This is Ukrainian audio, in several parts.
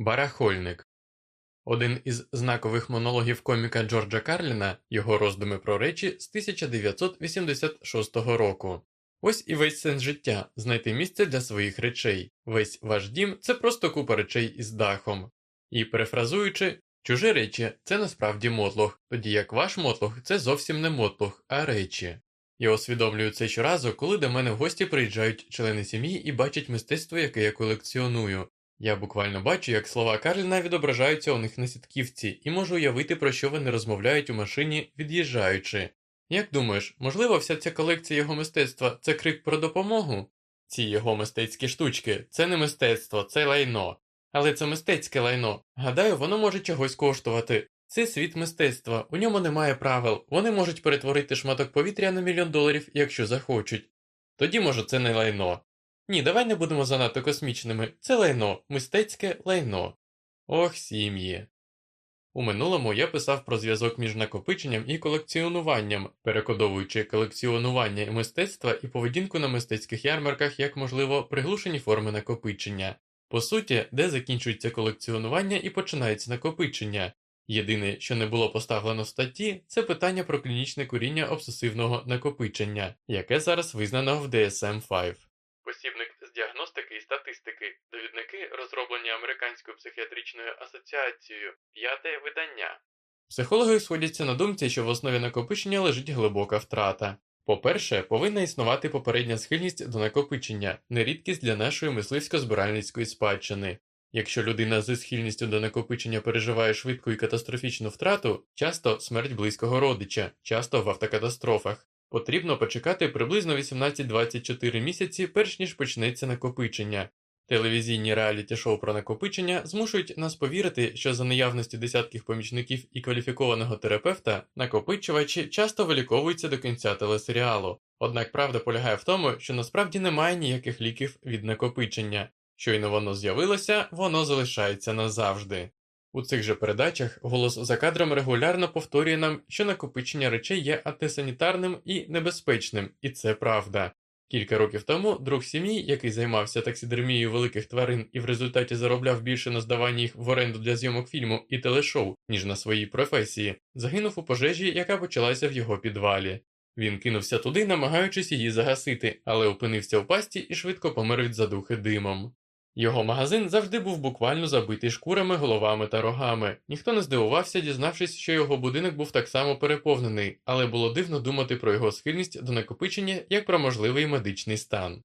Барахольник один із знакових монологів коміка Джорджа Карліна, його роздуми про речі з 1986 року. Ось і весь сенс життя знайти місце для своїх речей. Весь ваш дім це просто купа речей із дахом. І перефразуючи, чужі речі це насправді мотлох, тоді як ваш мотлох це зовсім не мотлох, а речі. Я усвідомлюю це щоразу, коли до мене в гості приїжджають члени сім'ї і бачать мистецтво, яке я колекціоную. Я буквально бачу, як слова Карліна відображаються у них на сітківці, і можу уявити, про що вони розмовляють у машині, від'їжджаючи. Як думаєш, можливо, вся ця колекція його мистецтва це крик про допомогу? Ці його мистецькі штучки це не мистецтво, це лайно. Але це мистецьке лайно. Гадаю, воно може чогось коштувати. Це світ мистецтва, у ньому немає правил, вони можуть перетворити шматок повітря на мільйон доларів, якщо захочуть. Тоді, може, це не лайно. Ні, давай не будемо занадто космічними. Це лайно, мистецьке лайно. Ох, сім'ї. У минулому я писав про зв'язок між накопиченням і колекціонуванням, перекодовуючи колекціонування і мистецтва і поведінку на мистецьких ярмарках як, можливо, приглушені форми накопичення. По суті, де закінчується колекціонування і починається накопичення. Єдине, що не було поставлено в статті, це питання про клінічне куріння обсесивного накопичення, яке зараз визнано в DSM 5 Посібник з діагностики і статистики, довідники, розроблені Американською психіатричною асоціацією, п'яте видання. Психологи сходяться на думці, що в основі накопичення лежить глибока втрата. По-перше, повинна існувати попередня схильність до накопичення, нерідкість для нашої мисливсько-збиральницької спадщини. Якщо людина зі схильністю до накопичення переживає швидку і катастрофічну втрату, часто смерть близького родича, часто в автокатастрофах, потрібно почекати приблизно 18-24 місяці, перш ніж почнеться накопичення. Телевізійні реаліті шоу про накопичення змушують нас повірити, що за наявності десятків помічників і кваліфікованого терапевта накопичувачі часто виліковуються до кінця телесеріалу. Однак правда полягає в тому, що насправді немає ніяких ліків від накопичення. Щойно воно з'явилося, воно залишається назавжди. У цих же передачах голос за кадром регулярно повторює нам, що накопичення речей є антисанітарним і небезпечним, і це правда. Кілька років тому друг сім'ї, який займався таксидермією великих тварин і в результаті заробляв більше на здаванні їх в оренду для зйомок фільму і телешоу, ніж на своїй професії, загинув у пожежі, яка почалася в його підвалі. Він кинувся туди, намагаючись її загасити, але опинився в пасті і швидко помер від задухи димом. Його магазин завжди був буквально забитий шкурами, головами та рогами. Ніхто не здивувався, дізнавшись, що його будинок був так само переповнений, але було дивно думати про його схильність до накопичення як про можливий медичний стан.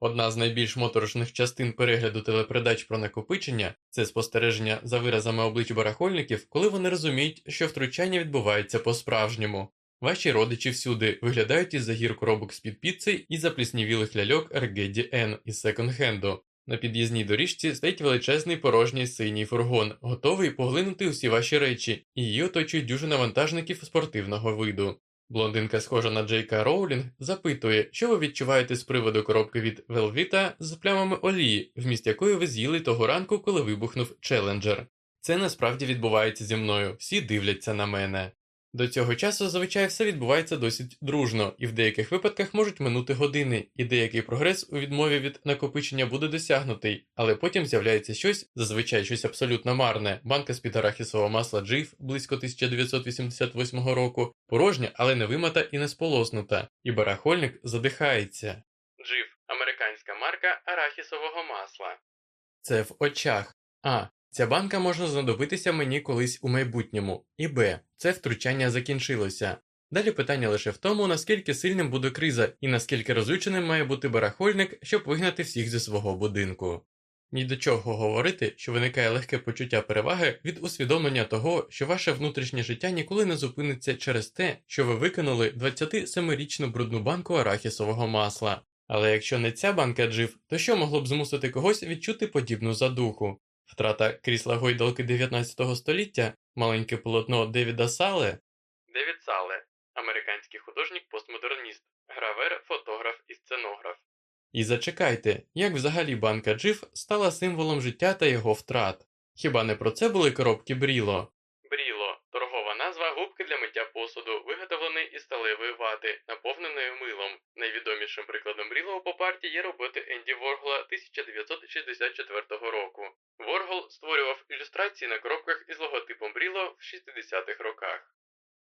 Одна з найбільш моторошних частин перегляду телепередач про накопичення це спостереження за виразами облич барахольників, коли вони розуміють, що втручання відбувається по-справжньому. Ваші родичі всюди виглядають із за гір коробок з під піци і запліснівілих ляльок Ргеді Н із секонд-хенду. На під'їзній доріжці стоїть величезний порожній синій фургон, готовий поглинути усі ваші речі, і її оточують дюжина вантажників спортивного виду. Блондинка, схожа на Джейка Роулінг, запитує, що ви відчуваєте з приводу коробки від Велвіта з плямами олії, вміст якої ви з'їли того ранку, коли вибухнув челенджер. Це насправді відбувається зі мною, всі дивляться на мене. До цього часу зазвичай все відбувається досить дружно, і в деяких випадках можуть минути години, і деякий прогрес у відмові від накопичення буде досягнутий, але потім з'являється щось, зазвичай щось абсолютно марне, банка з під арахісового масла Джиф близько 1988 року, порожня, але не вимата і не сполоснута, і барахольник задихається. Джиф американська марка арахісового масла. Це в очах. А. Ця банка може знадобитися мені колись у майбутньому, і Б. Це втручання закінчилося. Далі питання лише в тому, наскільки сильним буде криза і наскільки розученим має бути барахольник, щоб вигнати всіх зі свого будинку. Ні до чого говорити, що виникає легке почуття переваги від усвідомлення того, що ваше внутрішнє життя ніколи не зупиниться через те, що ви викинули 27-річну брудну банку арахісового масла. Але якщо не ця банка джив, то що могло б змусити когось відчути подібну задуху? Втрата крісла гойдалки 19 століття, маленьке полотно Девіда Сале. Девід Сале, американський художник-постмодерніст, гравер, фотограф і сценограф. І зачекайте, як взагалі банка Джиф стала символом життя та його втрат. Хіба не про це були коробки Бріло? Бріло торгова назва губки для миття посуду, виготовлений із сталевої вати, наповненою милом, Найвідомішим прикладом брілого по парті є роботи Енді Воргола 1964 року. Воргол створював ілюстрації на коробках із логотипом Бріло в 60-х роках.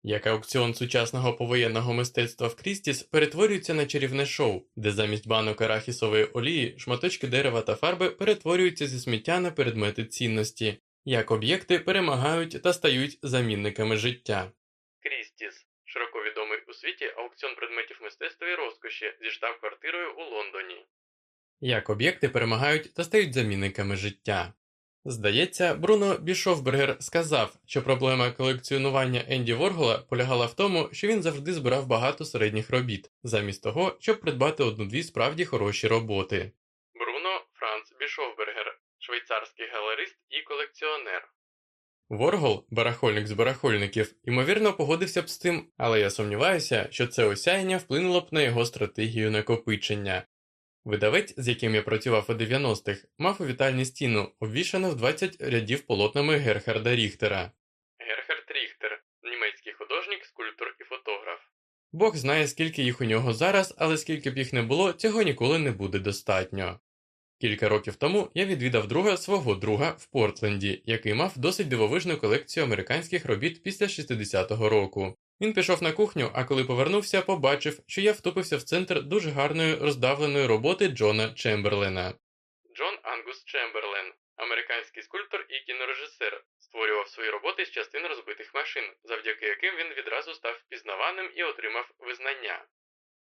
Як аукціон сучасного повоєнного мистецтва в Крістіс перетворюється на чарівне шоу, де замість банок арахісової олії шматочки дерева та фарби перетворюються зі сміття на предмети цінності, як об'єкти перемагають та стають замінниками життя. Крістіс широко у світі аукціон предметів мистецтва і розкоші зі штаб-квартирою у Лондоні. Як об'єкти перемагають та стають замінниками життя. Здається, Бруно Бішофбергер сказав, що проблема колекціонування Енді Воргола полягала в тому, що він завжди збирав багато середніх робіт, замість того, щоб придбати одну-дві справді хороші роботи. Бруно Франц Бішофбергер, швейцарський галерист і колекціонер. Воргол, барахольник з барахольників, ймовірно, погодився б з тим, але я сумніваюся, що це осяяння вплинуло б на його стратегію накопичення. Видавець, з яким я працював у 90-х, мав у вітальні стіну, обвішану в 20 рядів полотнами Герхарда Ріхтера. Герхард Ріхтер німецький художник, скульптор і фотограф. Бог знає, скільки їх у нього зараз, але скільки б їх не було, цього ніколи не буде достатньо. Кілька років тому я відвідав друга свого друга в Портленді, який мав досить дивовижну колекцію американських робіт після 60-го року. Він пішов на кухню, а коли повернувся, побачив, що я втупився в центр дуже гарної роздавленої роботи Джона Чемберлена. Джон Ангус Чемберлен, американський скульптор і кінорежисер, створював свої роботи з частин розбитих машин, завдяки яким він відразу став впізнаваним і отримав визнання.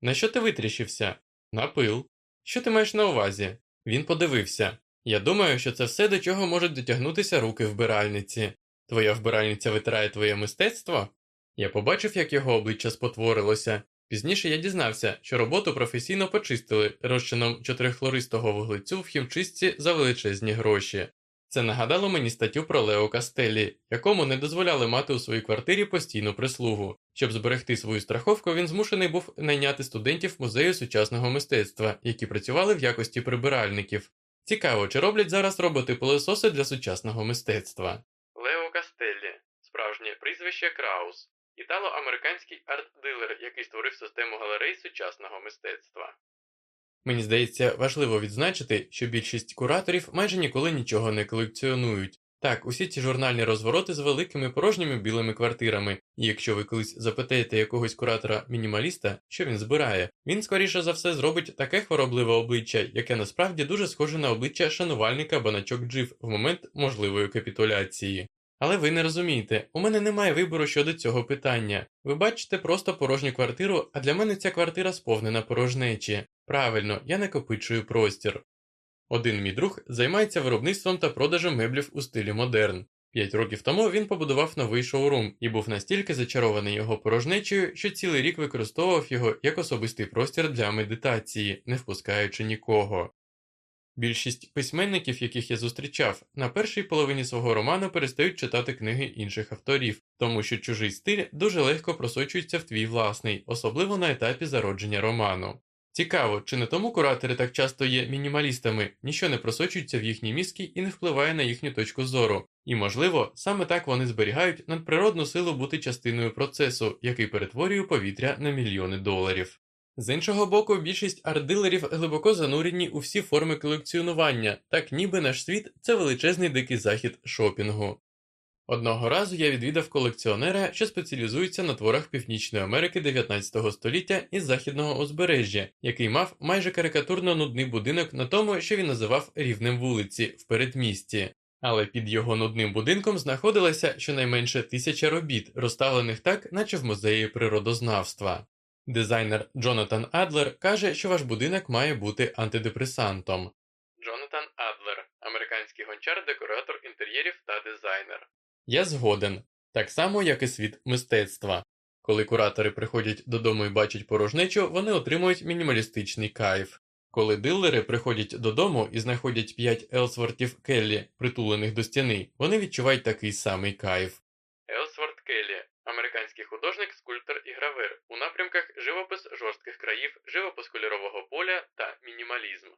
На що ти витріщився? На пил. Що ти маєш на увазі? Він подивився. Я думаю, що це все, до чого можуть дотягнутися руки вбиральниці. Твоя вбиральниця витирає твоє мистецтво? Я побачив, як його обличчя спотворилося. Пізніше я дізнався, що роботу професійно почистили розчином чотирихлористого вуглецю в хімчистці за величезні гроші. Це нагадало мені статтю про Лео Кастелі, якому не дозволяли мати у своїй квартирі постійну прислугу. Щоб зберегти свою страховку, він змушений був найняти студентів музею сучасного мистецтва, які працювали в якості прибиральників. Цікаво, чи роблять зараз роботи пилососи для сучасного мистецтва. Лео Кастеллі, справжнє прізвище Краус, італо-американський арт-дилер, який створив систему галерей сучасного мистецтва. Мені здається, важливо відзначити, що більшість кураторів майже ніколи нічого не колекціонують. Так, усі ці журнальні розвороти з великими порожніми білими квартирами, і якщо ви колись запитаєте якогось куратора мінімаліста, що він збирає, він скоріше за все зробить таке хворобливе обличчя, яке насправді дуже схоже на обличчя шанувальника баначок джив в момент можливої капітуляції. Але ви не розумієте, у мене немає вибору щодо цього питання. Ви бачите просто порожню квартиру, а для мене ця квартира сповнена порожнечі. Правильно, я накопичую простір. Один мій друг займається виробництвом та продажем меблів у стилі модерн. П'ять років тому він побудував новий шоурум і був настільки зачарований його порожнечею, що цілий рік використовував його як особистий простір для медитації, не впускаючи нікого. Більшість письменників, яких я зустрічав, на першій половині свого роману перестають читати книги інших авторів, тому що чужий стиль дуже легко просочується в твій власний, особливо на етапі зародження роману. Цікаво, чи не тому куратори так часто є мінімалістами, ніщо не просочується в їхні мізки і не впливає на їхню точку зору, і, можливо, саме так вони зберігають надприродну силу бути частиною процесу, який перетворює повітря на мільйони доларів. З іншого боку, більшість арт-дилерів глибоко занурені у всі форми колекціонування, так ніби наш світ це величезний дикий захід шопінгу. Одного разу я відвідав колекціонера, що спеціалізується на творах Північної Америки 19 століття із західного узбережжя, який мав майже карикатурно нудний будинок на тому, що він називав рівнем вулиці в передмісті. Але під його нудним будинком знаходилося щонайменше тисяча робіт, розставлених так, наче в музеї природознавства. Дизайнер Джонатан Адлер каже, що ваш будинок має бути антидепресантом. Джонатан Адлер, американський гончар, декоратор інтер'єрів та дизайнер. Я згоден, так само, як і світ мистецтва. Коли куратори приходять додому і бачать порожнечу, вони отримують мінімалістичний кайф. Коли дилери приходять додому і знаходять 5 Елсвортів Келлі, притулених до стіни, вони відчувають такий самий кайф. Елсворт Келлі американський художник, скульптор і гравер у напрямках живопис жорстких країв, живопис кольорового поля та мінімалізм.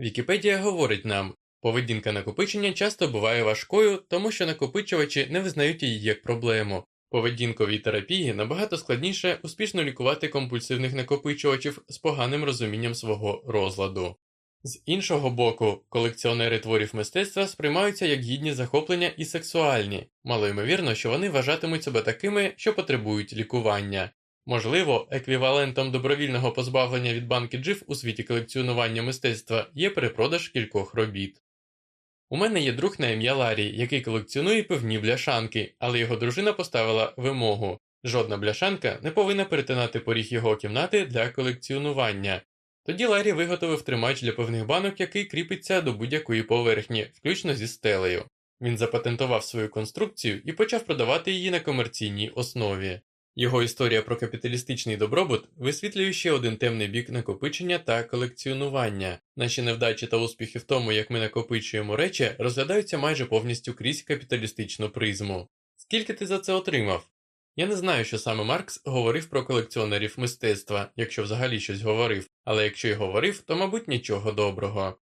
Вікіпедія говорить нам, поведінка накопичення часто буває важкою, тому що накопичувачі не визнають її як проблему. Поведінковій терапії набагато складніше успішно лікувати компульсивних накопичувачів з поганим розумінням свого розладу. З іншого боку, колекціонери творів мистецтва сприймаються як гідні захоплення і сексуальні, мало ймовірно, що вони вважатимуть себе такими, що потребують лікування. Можливо, еквівалентом добровільного позбавлення від банки джив у світі колекціонування мистецтва є перепродаж кількох робіт. У мене є друг на ім'я Ларі, який колекціонує пивні бляшанки, але його дружина поставила вимогу жодна бляшанка не повинна перетинати поріг його кімнати для колекціонування. Тоді Ларі виготовив тримач для пивних банок, який кріпиться до будь-якої поверхні, включно зі стелею. Він запатентував свою конструкцію і почав продавати її на комерційній основі. Його історія про капіталістичний добробут висвітлює ще один темний бік накопичення та колекціонування. Наші невдачі та успіхи в тому, як ми накопичуємо речі, розглядаються майже повністю крізь капіталістичну призму. Скільки ти за це отримав? Я не знаю, що саме Маркс говорив про колекціонерів мистецтва, якщо взагалі щось говорив, але якщо й говорив, то, мабуть, нічого доброго.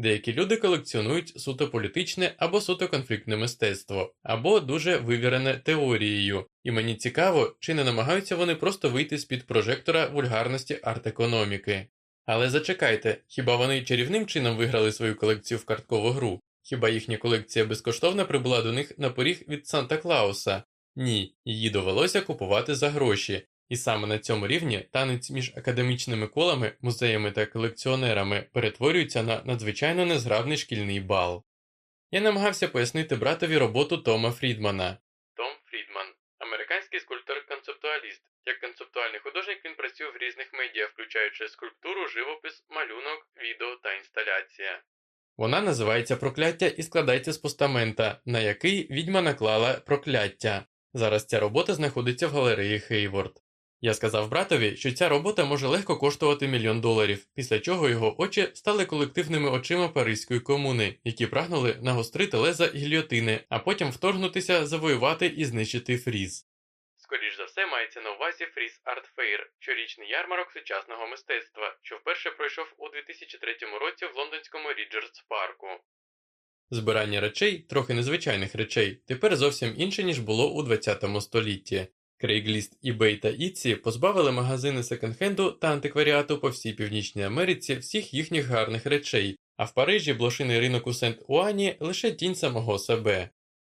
Деякі люди колекціонують суто політичне або суто конфліктне мистецтво, або дуже вивірене теорією, і мені цікаво, чи не намагаються вони просто вийти з під прожектора вульгарності арт-економіки. Але зачекайте, хіба вони чарівним чином виграли свою колекцію в карткову гру? Хіба їхня колекція безкоштовно прибула до них на поріг від Санта Клауса? Ні, її довелося купувати за гроші, і саме на цьому рівні танець між академічними колами, музеями та колекціонерами перетворюється на надзвичайно незграбний шкільний бал. Я намагався пояснити братові роботу Тома Фрідмана. Том Фрідман, американський скульптор-концептуаліст. Як концептуальний художник він працює в різних медіа, включаючи скульптуру, живопис, малюнок, відео та інсталяція. Вона називається Прокляття і складається з постамента, на який відьма наклала прокляття. Зараз ця робота знаходиться в галереї Хейворд. Я сказав братові, що ця робота може легко коштувати мільйон доларів, після чого його очі стали колективними очима Паризької комуни, які прагнули нагострити леза гільйотини, а потім вторгнутися, завоювати і знищити Frieze. Скоріш за все мається на увазі Фріз Арт Фейр, щорічний ярмарок сучасного мистецтва, що вперше пройшов у 2003 році в лондонському Ріджерс парку. Збирання речей, трохи незвичайних речей, тепер зовсім інше, ніж було у 20 столітті. Craigslist, eBay та Etsy позбавили магазини секонд-хенду та антикваріату по всій Північній Америці всіх їхніх гарних речей, а в Парижі блошиний ринок у Сент-Уані лише тінь самого себе.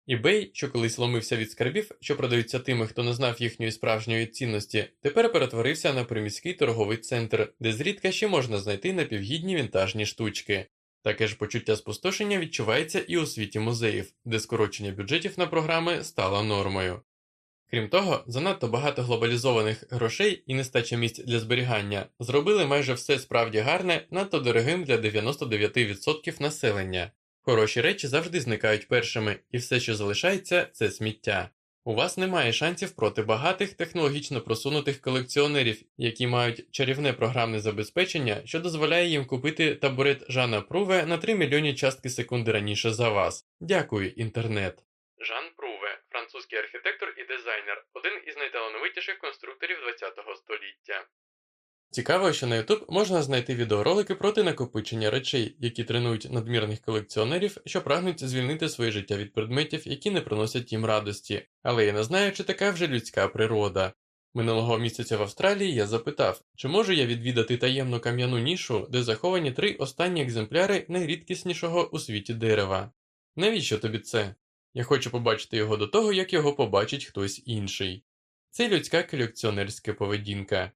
eBay, що колись ломився від скарбів, що продаються тими, хто не знав їхньої справжньої цінності, тепер перетворився на приміський торговий центр, де зрідка ще можна знайти напівгідні вінтажні штучки. Таке ж почуття спустошення відчувається і у світі музеїв, де скорочення бюджетів на програми стало нормою. Крім того, занадто багато глобалізованих грошей і нестача місць для зберігання зробили майже все справді гарне, надто дорогим для 99% населення. Хороші речі завжди зникають першими, і все, що залишається, це сміття. У вас немає шансів проти багатих технологічно просунутих колекціонерів, які мають чарівне програмне забезпечення, що дозволяє їм купити табурет Жана Пруве на 3 мільйоні частки секунди раніше за вас. Дякую, інтернет. Жан Пруве, французький архітектор і дизайнер, один із найталановитіших конструкторів ХХ століття. Цікаво, що на YouTube можна знайти відеоролики проти накопичення речей, які тренують надмірних колекціонерів, що прагнуть звільнити своє життя від предметів, які не приносять їм радості, але я не знаю, чи така вже людська природа. Минулого місяця в Австралії я запитав, чи можу я відвідати таємну кам'яну нішу, де заховані три останні екземпляри найрідкіснішого у світі дерева. Навіщо тобі це? Я хочу побачити його до того, як його побачить хтось інший. Це людська колекціонерська поведінка.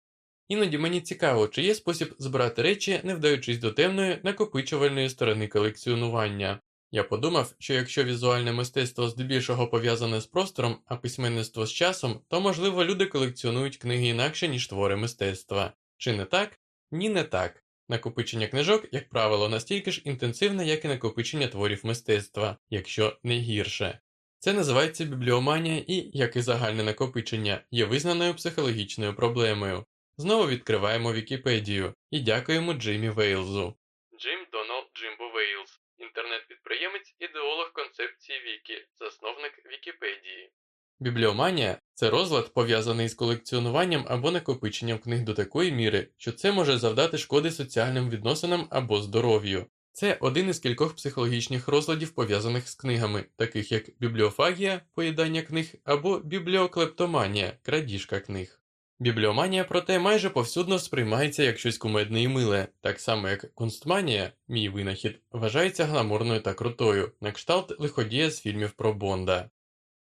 Іноді мені цікаво, чи є спосіб збирати речі, не вдаючись до темної накопичувальної сторони колекціонування. Я подумав, що якщо візуальне мистецтво здебільшого пов'язане з простором, а письменництво з часом, то можливо люди колекціонують книги інакше, ніж твори мистецтва. Чи не так? Ні, не так. Накопичення книжок, як правило, настільки ж інтенсивне, як і накопичення творів мистецтва, якщо не гірше. Це називається бібліоманія і, як і загальне накопичення, є визнаною психологічною проблемою. Знову відкриваємо Вікіпедію і дякуємо Джиммі Вейлзу. Джим Доналд Джимбо Вейлз, інтернет-підприємець, ідеолог концепції Вікі, засновник Вікіпедії. Бібліоманія це розлад, пов'язаний з колекціонуванням або накопиченням книг до такої міри, що це може завдати шкоди соціальним відносинам або здоров'ю. Це один із кількох психологічних розладів, пов'язаних з книгами, таких як бібліофагія, поїдання книг або бібліоклептоманія, крадіжка книг. Бібліоманія, проте, майже повсюдно сприймається як щось кумедне і миле, так само як кунстманія, мій винахід, вважається гламурною та крутою, на кшталт лиходія з фільмів про Бонда.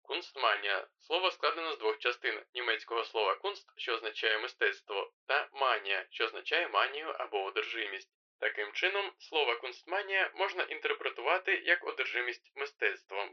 Кунстманія слово складено з двох частин німецького слова кунст, що означає мистецтво, та манія, що означає манію або одержимість. Таким чином, слово кунстманія можна інтерпретувати як одержимість мистецтвом.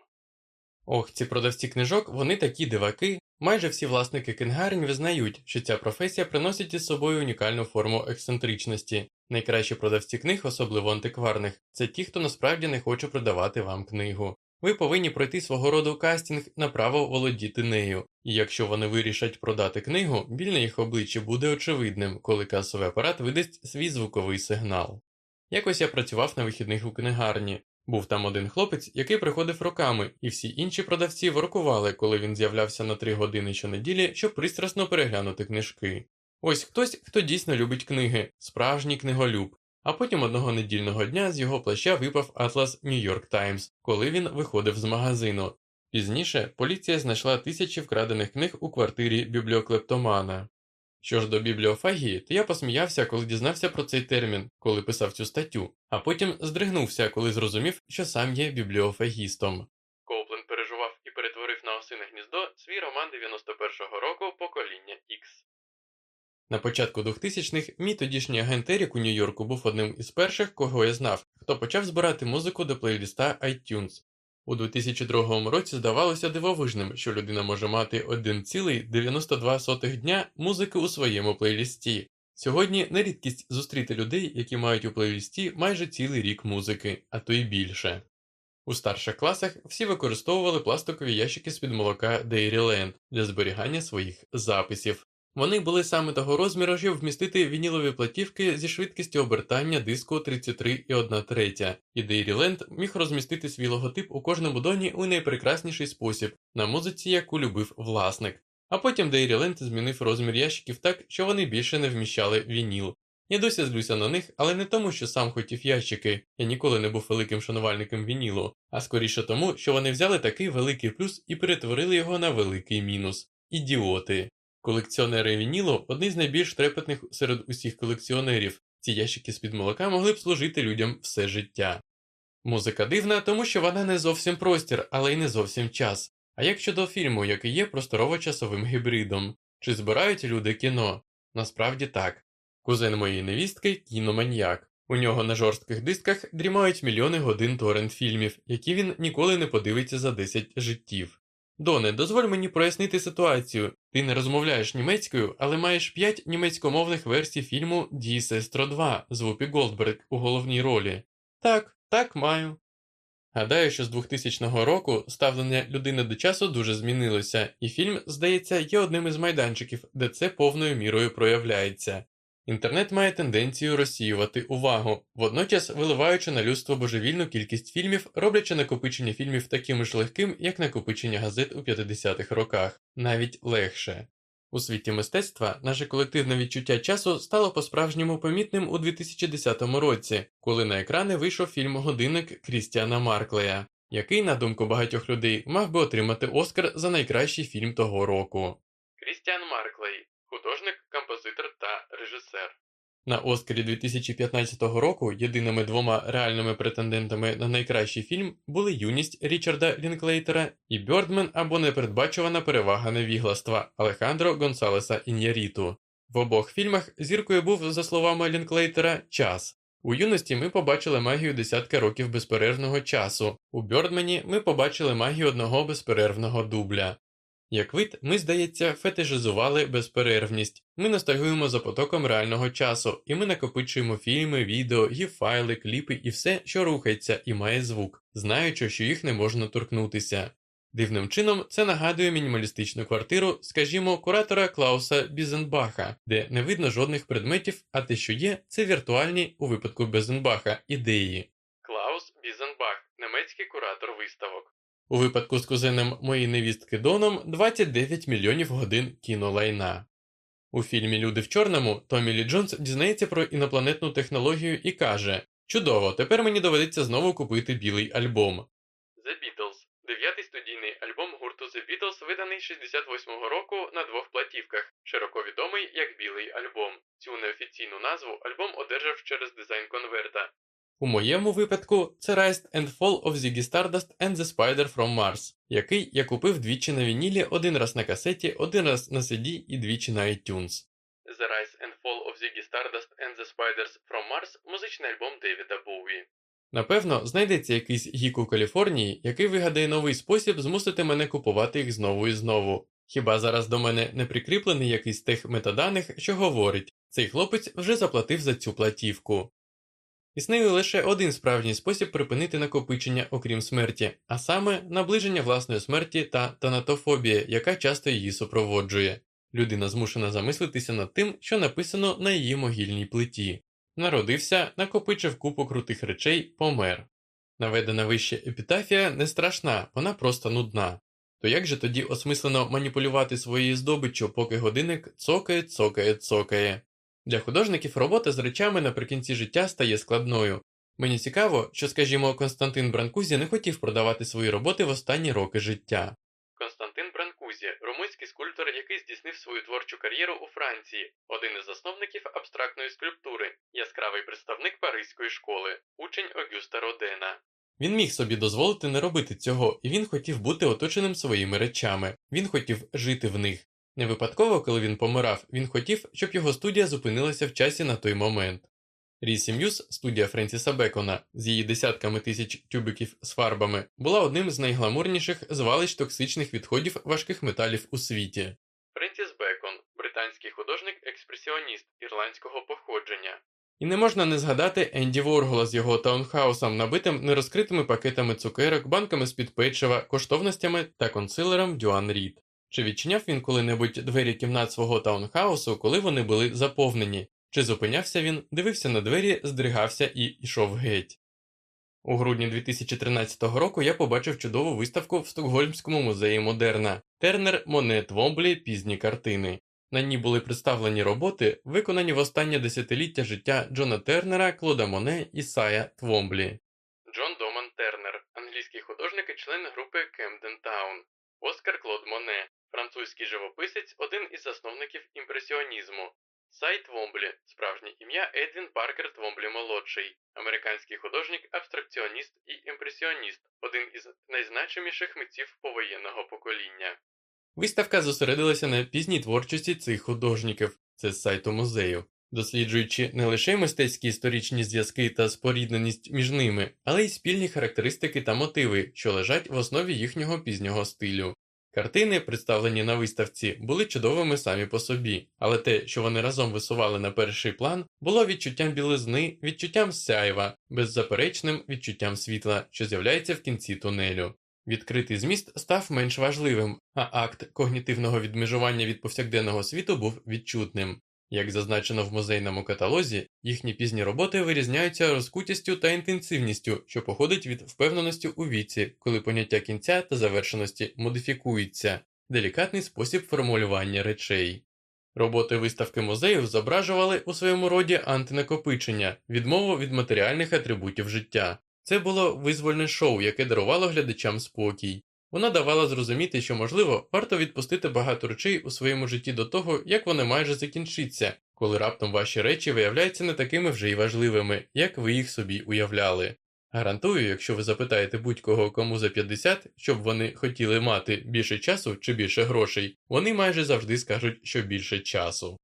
Ох, ці продавці книжок, вони такі диваки. Майже всі власники книгарень визнають, що ця професія приносить із собою унікальну форму ексцентричності. Найкращі продавці книг, особливо антикварних, це ті, хто насправді не хоче продавати вам книгу. Ви повинні пройти свого роду кастинг на право володіти нею, і якщо вони вирішать продати книгу, біль на їх обличчі буде очевидним, коли касовий апарат видасть свій звуковий сигнал. Якось я працював на вихідних у книгарні. Був там один хлопець, який приходив роками, і всі інші продавці воркували, коли він з'являвся на три години щонеділі, щоб пристрасно переглянути книжки. Ось хтось, хто дійсно любить книги, справжній книголюб, а потім одного недільного дня з його плаща випав атлас Нью-Йорк Таймс, коли він виходив з магазину. Пізніше поліція знайшла тисячі вкрадених книг у квартирі бібліоклептомана. Що ж до бібліофагії, то я посміявся, коли дізнався про цей термін, коли писав цю статтю, а потім здригнувся, коли зрозумів, що сам є бібліофагістом. Коупленд переживав і перетворив на осине гніздо свій роман 91-го року Покоління X. На початку 2000-х мій тодішній агент Ерік у Нью-Йорку був одним із перших, кого я знав, хто почав збирати музику до плейліста iTunes. У 2002 році здавалося дивовижним, що людина може мати 1,92 дня музики у своєму плейлісті. Сьогодні не рідкість зустріти людей, які мають у плейлісті майже цілий рік музики, а то й більше. У старших класах всі використовували пластикові ящики з під молока Dairyland для зберігання своїх записів. Вони були саме того розміру, щоб вмістити вінілові платівки зі швидкістю обертання диску 33,1 третя, і Dairyland міг розмістити свій логотип у кожному доні у найпрекрасніший спосіб, на музиці, яку любив власник. А потім Dairyland змінив розмір ящиків так, що вони більше не вміщали вініл. Я досі злюся на них, але не тому, що сам хотів ящики, я ніколи не був великим шанувальником вінілу, а скоріше тому, що вони взяли такий великий плюс і перетворили його на великий мінус. Ідіоти. Колекціонери вінілу одні з найбільш трепетних серед усіх колекціонерів. Ці ящики з під молока могли б служити людям все життя. Музика дивна, тому що вона не зовсім простір, але й не зовсім час. А як щодо фільму, який є просторово-часовим гібридом, чи збирають люди кіно? Насправді так. Кузен моєї невістки кіноманьяк. У нього на жорстких дисках дрімають мільйони годин торрент фільмів, які він ніколи не подивиться за 10 життів. Доне, дозволь мені прояснити ситуацію. Ти не розмовляєш німецькою, але маєш 5 німецькомовних версій фільму «Die Сестро 2 з Вупі Голдберг у головній ролі. Так, так маю. Гадаю, що з 2000 року ставлення людини до часу дуже змінилося, і фільм, здається, є одним із майданчиків, де це повною мірою проявляється. Інтернет має тенденцію розсіювати увагу, водночас виливаючи на людство божевільну кількість фільмів, роблячи накопичення фільмів таким ж легким, як накопичення газет у 50-х роках, навіть легше. У світі мистецтва наше колективне відчуття часу стало по-справжньому помітним у 2010 році, коли на екрани вийшов фільм Годинник Крістіана Марклея, який, на думку багатьох людей, мав би отримати Оскар за найкращий фільм того року. Крістіан Марклей художник, композитор та режисер. На Оскарі 2015 року єдиними двома реальними претендентами на найкращий фільм були юність Річарда Лінклейтера і Бьордмен або непередбачувана перевага невігластва Алехандро Гонсалеса Ін'яріту. В обох фільмах зіркою був, за словами Лінклейтера, час. У юності ми побачили магію десятка років безперервного часу. У Бьордмені ми побачили магію одного безперервного дубля. Як вид, ми, здається, фетишизували безперервність, ми ностальгуємо за потоком реального часу, і ми накопичуємо фільми, відео, гіфайли, кліпи і все, що рухається і має звук, знаючи, що їх не можна торкнутися. Дивним чином, це нагадує мінімалістичну квартиру, скажімо, куратора Клауса Бізенбаха, де не видно жодних предметів, а те, що є, це віртуальні у випадку Бізенбаха ідеї. Клаус Бізенбах, немецький куратор виставок. У випадку з кузеном моєї невістки Доном 29 мільйонів годин кінолайна. У фільмі Люди в чорному Томі Лі Джонс дізнається про інопланетну технологію і каже: Чудово, тепер мені доведеться знову купити білий альбом. The Beatles – дев'ятий студійний альбом гурту The Beatles, виданий 68-го року на двох платівках, широко відомий як Білий альбом. Цю неофіційну назву альбом одержав через дизайн конверта. У моєму випадку це Rise and Fall of Ziggy Stardust and the Spider from Mars, який я купив двічі на вінілі, один раз на касеті, один раз на CD і двічі на iTunes. The Rise and Fall of Ziggy Stardust and the Spiders from Mars – музичний альбом Девіда Боуї. Напевно, знайдеться якийсь гік у Каліфорнії, який вигадає новий спосіб змусити мене купувати їх знову і знову. Хіба зараз до мене не прикріплений якийсь тих метаданих, що говорить, цей хлопець вже заплатив за цю платівку. Існує лише один справжній спосіб припинити накопичення, окрім смерті, а саме наближення власної смерті та танатофобія, яка часто її супроводжує. Людина змушена замислитися над тим, що написано на її могильній плиті. Народився, накопичив купу крутих речей, помер. Наведена вище епітафія не страшна, вона просто нудна. То як же тоді осмислено маніпулювати своєю здобиччю, поки годинник цокає, цокає, цокає? Для художників робота з речами наприкінці життя стає складною. Мені цікаво, що, скажімо, Константин Бранкузі не хотів продавати свої роботи в останні роки життя. Константин Бранкузі румунський скульптор, який здійснив свою творчу кар'єру у Франції, один із засновників абстрактної скульптури, яскравий представник Паризької школи, учень Огюста Родена. Він міг собі дозволити не робити цього, і він хотів бути оточеним своїми речами, він хотів жити в них. Не випадково, коли він помирав, він хотів, щоб його студія зупинилася в часі на той момент. Рісі М'юз, студія Френсіса Бекона, з її десятками тисяч тюбиків з фарбами, була одним з найгламурніших звалищ токсичних відходів важких металів у світі. Френсіс Бекон, британський художник-експресіоніст ірландського походження. І не можна не згадати Енді Воргола з його таунхаусом, набитим нерозкритими пакетами цукерок, банками з-під печива, коштовностями та консилером Дюан Рід. Чи відчиняв він коли-небудь двері кімнат свого таунхаусу, коли вони були заповнені, чи зупинявся він, дивився на двері, здригався і йшов геть. У грудні 2013 року я побачив чудову виставку в Стокгольмському музеї Модерна Тернер Моне Твомблі пізні картини. На ній були представлені роботи, виконані в останнє десятиліття життя Джона Тернера, Клода Моне і Сая Твомблі. Джон Доман Тернер, англійський художник і член групи Кемден Таун. Оскар Клод Моне, французький живописець, один із засновників імпресіонізму. Сай Твомблі, справжнє ім'я Едвін Паркер Твомблі молодший, американський художник, абстракціоніст і імпресіоніст, один із найзначиміших митців повоєнного покоління. Виставка зосередилася на пізній творчості цих художників, це з сайту музею, досліджуючи не лише мистецькі історичні зв'язки та спорідненість між ними, але й спільні характеристики та мотиви, що лежать в основі їхнього пізнього стилю. Картини, представлені на виставці, були чудовими самі по собі, але те, що вони разом висували на перший план, було відчуттям білизни, відчуттям сяйва, беззаперечним відчуттям світла, що з'являється в кінці тунелю. Відкритий зміст став менш важливим, а акт когнітивного відмежування від повсякденного світу був відчутним. Як зазначено в музейному каталозі, їхні пізні роботи вирізняються розкутістю та інтенсивністю, що походить від впевненості у віці, коли поняття кінця та завершеності модифікуються, делікатний спосіб формулювання речей. Роботи виставки музею зображували у своєму роді антинакопичення, відмову від матеріальних атрибутів життя. Це було визвольне шоу, яке дарувало глядачам спокій. Вона давала зрозуміти, що, можливо, варто відпустити багато речей у своєму житті до того, як вони майже закінчиться, коли раптом ваші речі виявляються не такими вже й важливими, як ви їх собі уявляли. Гарантую, якщо ви запитаєте будь-кого кому за 50, щоб вони хотіли мати більше часу чи більше грошей, вони майже завжди скажуть, що більше часу.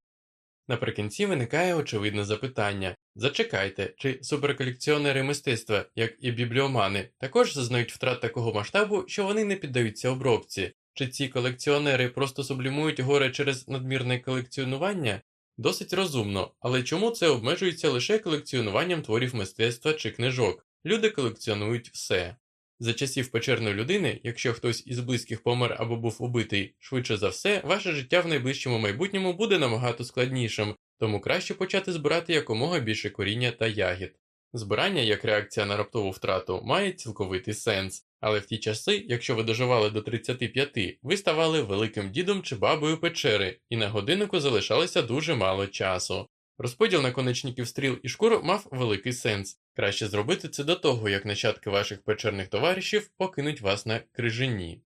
Наприкінці виникає очевидне запитання зачекайте, чи суперколекціонери мистецтва, як і бібліомани, також зазнають втрат такого масштабу, що вони не піддаються обробці, чи ці колекціонери просто сублімують горе через надмірне колекціонування? Досить розумно, але чому це обмежується лише колекціонуванням творів мистецтва чи книжок? Люди колекціонують все. За часів печерної людини, якщо хтось із близьких помер або був убитий, швидше за все, ваше життя в найближчому майбутньому буде набагато складнішим, тому краще почати збирати якомога більше коріння та ягід. Збирання як реакція на раптову втрату має цілковитий сенс, але в ті часи, якщо ви доживали до 35, ви ставали великим дідом чи бабою печери, і на годиннику залишалося дуже мало часу. Розподіл наконечників стріл і шкур мав великий сенс. Краще зробити це до того, як нащадки ваших печерних товаришів покинуть вас на крижині.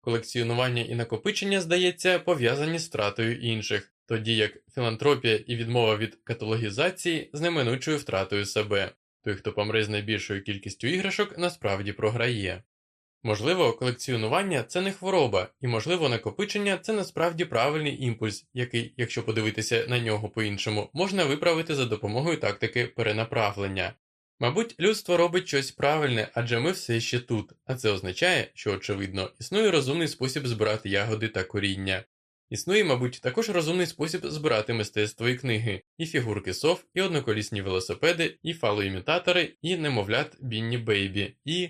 Колекціонування і накопичення, здається, пов'язані з втратою інших, тоді як філантропія і відмова від каталогізації з неминучою втратою себе. Той, хто помре з найбільшою кількістю іграшок, насправді програє. Можливо, колекціонування це не хвороба, і, можливо, накопичення це насправді правильний імпульс, який, якщо подивитися на нього по-іншому, можна виправити за допомогою тактики перенаправлення. Мабуть, людство робить щось правильне, адже ми все ще тут, а це означає, що, очевидно, існує розумний спосіб збирати ягоди та коріння. Існує, мабуть, також розумний спосіб збирати мистецтво і книги, і фігурки сов, і одноколісні велосипеди, і фалоімітатори, і немовлят Бінні Бейбі, і.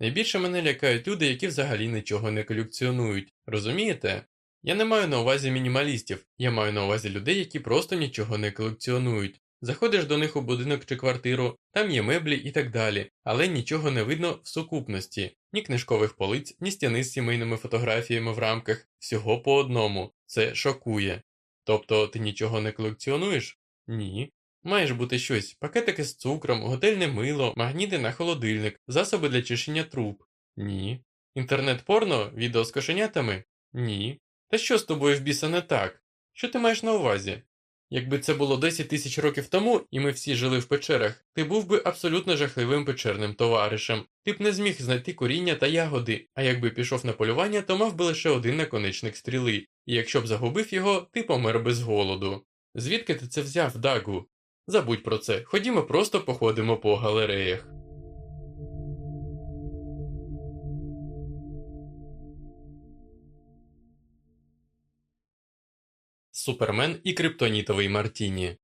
Найбільше мене лякають люди, які взагалі нічого не колекціонують, розумієте? Я не маю на увазі мінімалістів, я маю на увазі людей, які просто нічого не колекціонують. Заходиш до них у будинок чи квартиру, там є меблі і так далі, але нічого не видно в сукупності, ні книжкових полиць, ні стіни з сімейними фотографіями в рамках, всього по одному. Це шокує. Тобто ти нічого не колекціонуєш? Ні. Маєш бути щось, пакетики з цукром, готельне мило, магніти на холодильник, засоби для чищення труб. Ні. Інтернет порно, відео з кошенятами? Ні. Та що з тобою в біса не так? Що ти маєш на увазі? Якби це було 10 тисяч років тому, і ми всі жили в печерах, ти був би абсолютно жахливим печерним товаришем. Ти б не зміг знайти коріння та ягоди, а якби пішов на полювання, то мав би лише один наконечник стріли, і якщо б загубив його, ти помер би з голоду. Звідки ти це взяв, Дагу? Забудь про це, ходімо просто походимо по галереях. Супермен і Криптонітовий Мартіні.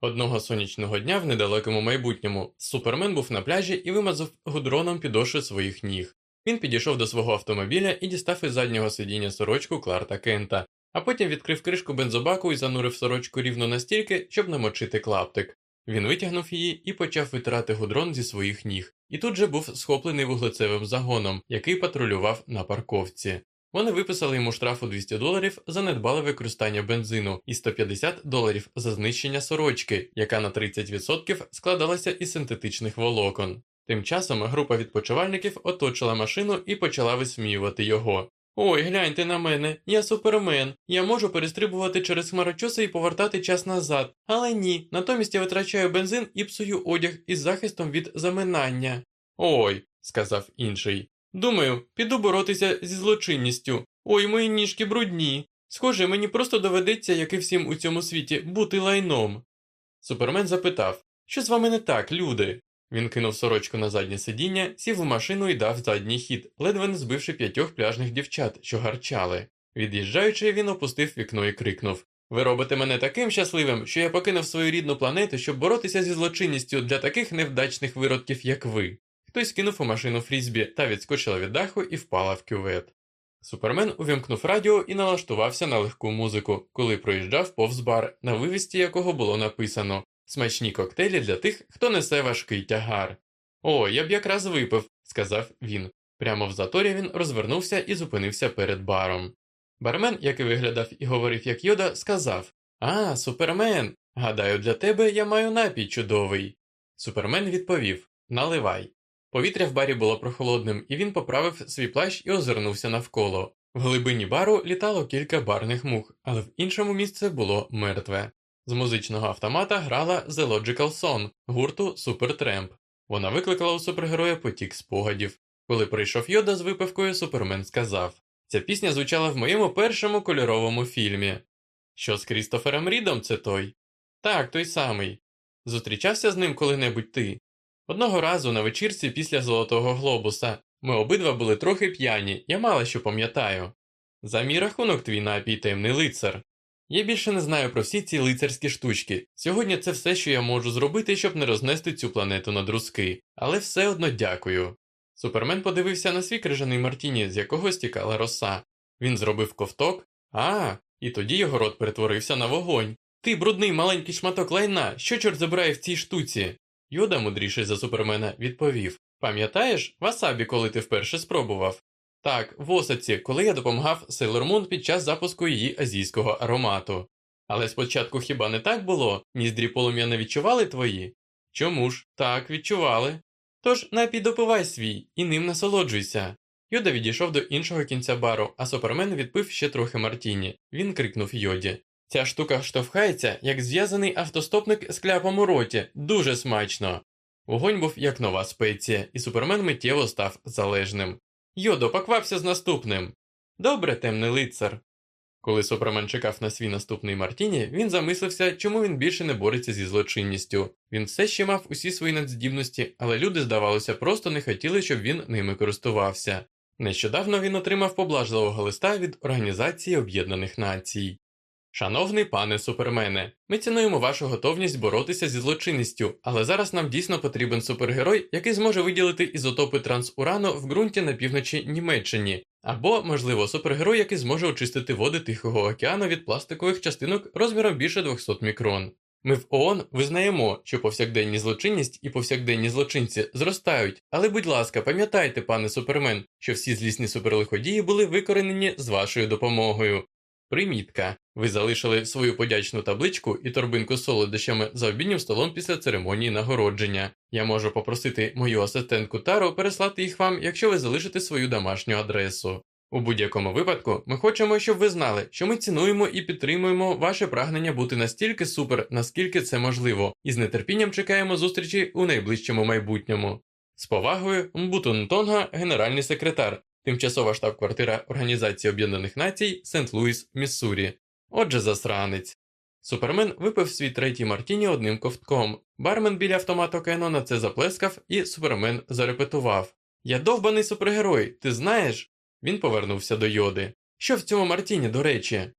Одного сонячного дня в недалекому майбутньому Супермен був на пляжі і вимазав гудроном підошви своїх ніг. Він підійшов до свого автомобіля і дістав із заднього сидіння сорочку Кларка Кента, а потім відкрив кришку бензобаку і занурив сорочку рівно настільки, щоб намочити клаптик. Він витягнув її і почав витирати гудрон зі своїх ніг, і тут же був схоплений вуглецевим загоном, який патрулював на парковці. Вони виписали йому штраф у 200 доларів за недбале використання бензину і 150 доларів за знищення сорочки, яка на 30% складалася із синтетичних волокон. Тим часом група відпочивальників оточила машину і почала висміювати його. Ой, гляньте на мене, я супермен. Я можу перестрибувати через хмарочоси і повертати час назад. Але ні, натомість я витрачаю бензин і псую одяг із захистом від заминання. Ой, сказав інший. Думаю, піду боротися зі злочинністю. Ой, мої ніжки брудні. Схоже, мені просто доведеться, як і всім у цьому світі, бути лайном. Супермен запитав Що з вами не так, люди? Він кинув сорочку на заднє сидіння, сів в машину і дав задній хід, ледве не збивши п'ятьох пляжних дівчат, що гарчали. Від'їжджаючи, він опустив вікно і крикнув Ви робите мене таким щасливим, що я покинув свою рідну планету, щоб боротися зі злочинністю для таких невдачних виродків, як ви. Хтось кинув у машину фрізбі та відскочила від даху і впала в кювет. Супермен увімкнув радіо і налаштувався на легку музику, коли проїжджав повз бар, на вивісті якого було написано Смачні коктейлі для тих, хто несе важкий тягар. О, я б якраз випив, сказав він. Прямо в заторі він розвернувся і зупинився перед баром. Бармен, який виглядав і говорив як йода, сказав А, супермен. Гадаю, для тебе я маю напій чудовий. Супермен відповів Наливай. Повітря в барі було прохолодним, і він поправив свій плащ і озирнувся навколо. В глибині бару літало кілька барних мух, але в іншому місце було мертве. З музичного автомата грала The Logical Song гурту Supertramp. Вона викликала у супергероя потік спогадів. Коли прийшов Йода з випивкою, Супермен сказав: Ця пісня звучала в моєму першому кольоровому фільмі. Що з Крістофером Рівом це той? Так, той самий. Зустрічався з ним коли-небудь ти. Одного разу на вечірці після Золотого Глобуса ми обидва були трохи п'яні, я мало що пам'ятаю. За мій рахунок твій напій темний лицар. Я більше не знаю про всі ці лицарські штучки. Сьогодні це все, що я можу зробити, щоб не рознести цю планету на друзки, але все одно дякую. Супермен подивився на свій крижаний Мартіні, з якого стікала роса. Він зробив ковток, а, і тоді його рот перетворився на вогонь. Ти, брудний маленький шматок лайна, що чорт забирає в цій штуці? Йода, мудріший за супермена, відповів Пам'ятаєш, васабі, коли ти вперше спробував? Так, в осаці, коли я допомагав Сейлор Мун під час запуску її азійського аромату. Але спочатку хіба не так було? Ніздрі полум'я не відчували твої? Чому ж? Так, відчували. Тож напій допивай свій і ним насолоджуйся. Йода відійшов до іншого кінця бару, а супермен відпив ще трохи Мартіні. Він крикнув Йоді. Ця штука штовхається, як зв'язаний автостопник з кляпом у роті, дуже смачно. Вогонь був як нова спеція, і супермен миттєво став залежним. Йодо, поквапся з наступним. Добре, темний лицар. Коли супермен чекав на свій наступний Мартіні, він замислився, чому він більше не бореться зі злочинністю. Він все ще мав усі свої надздібності, але люди, здавалося, просто не хотіли, щоб він ними користувався. Нещодавно він отримав поблажливого листа від Організації Об'єднаних Націй. Шановний пане супермене, ми цінуємо вашу готовність боротися зі злочинністю, але зараз нам дійсно потрібен супергерой, який зможе виділити ізотопи трансурану в ґрунті на півночі Німеччині, або, можливо, супергерой, який зможе очистити води Тихого океану від пластикових частинок розміром більше 200 мікрон. Ми в ООН визнаємо, що повсякденні злочинність і повсякденні злочинці зростають, але, будь ласка, пам'ятайте, пане супермен, що всі злісні суперлиходії були викоренені з вашою допомогою. Примітка. Ви залишили свою подячну табличку і торбинку з солодощами за обіднім столом після церемонії нагородження. Я можу попросити мою асистентку Тару переслати їх вам, якщо ви залишите свою домашню адресу. У будь-якому випадку ми хочемо, щоб ви знали, що ми цінуємо і підтримуємо ваше прагнення бути настільки супер, наскільки це можливо, і з нетерпінням чекаємо зустрічі у найближчому майбутньому. З повагою, Мбутун Тонга, генеральний секретар, тимчасова штаб-квартира Організації Об'єднаних Націй, Сент-Луіс, Міссурі. Отже, засранець. Супермен випив свій третій Мартіні одним ковтком. Бармен біля автомату Кено на це заплескав, і супермен зарепетував: Я довбаний супергерой, ти знаєш? Він повернувся до йоди. Що в цьому Мартіні, до речі?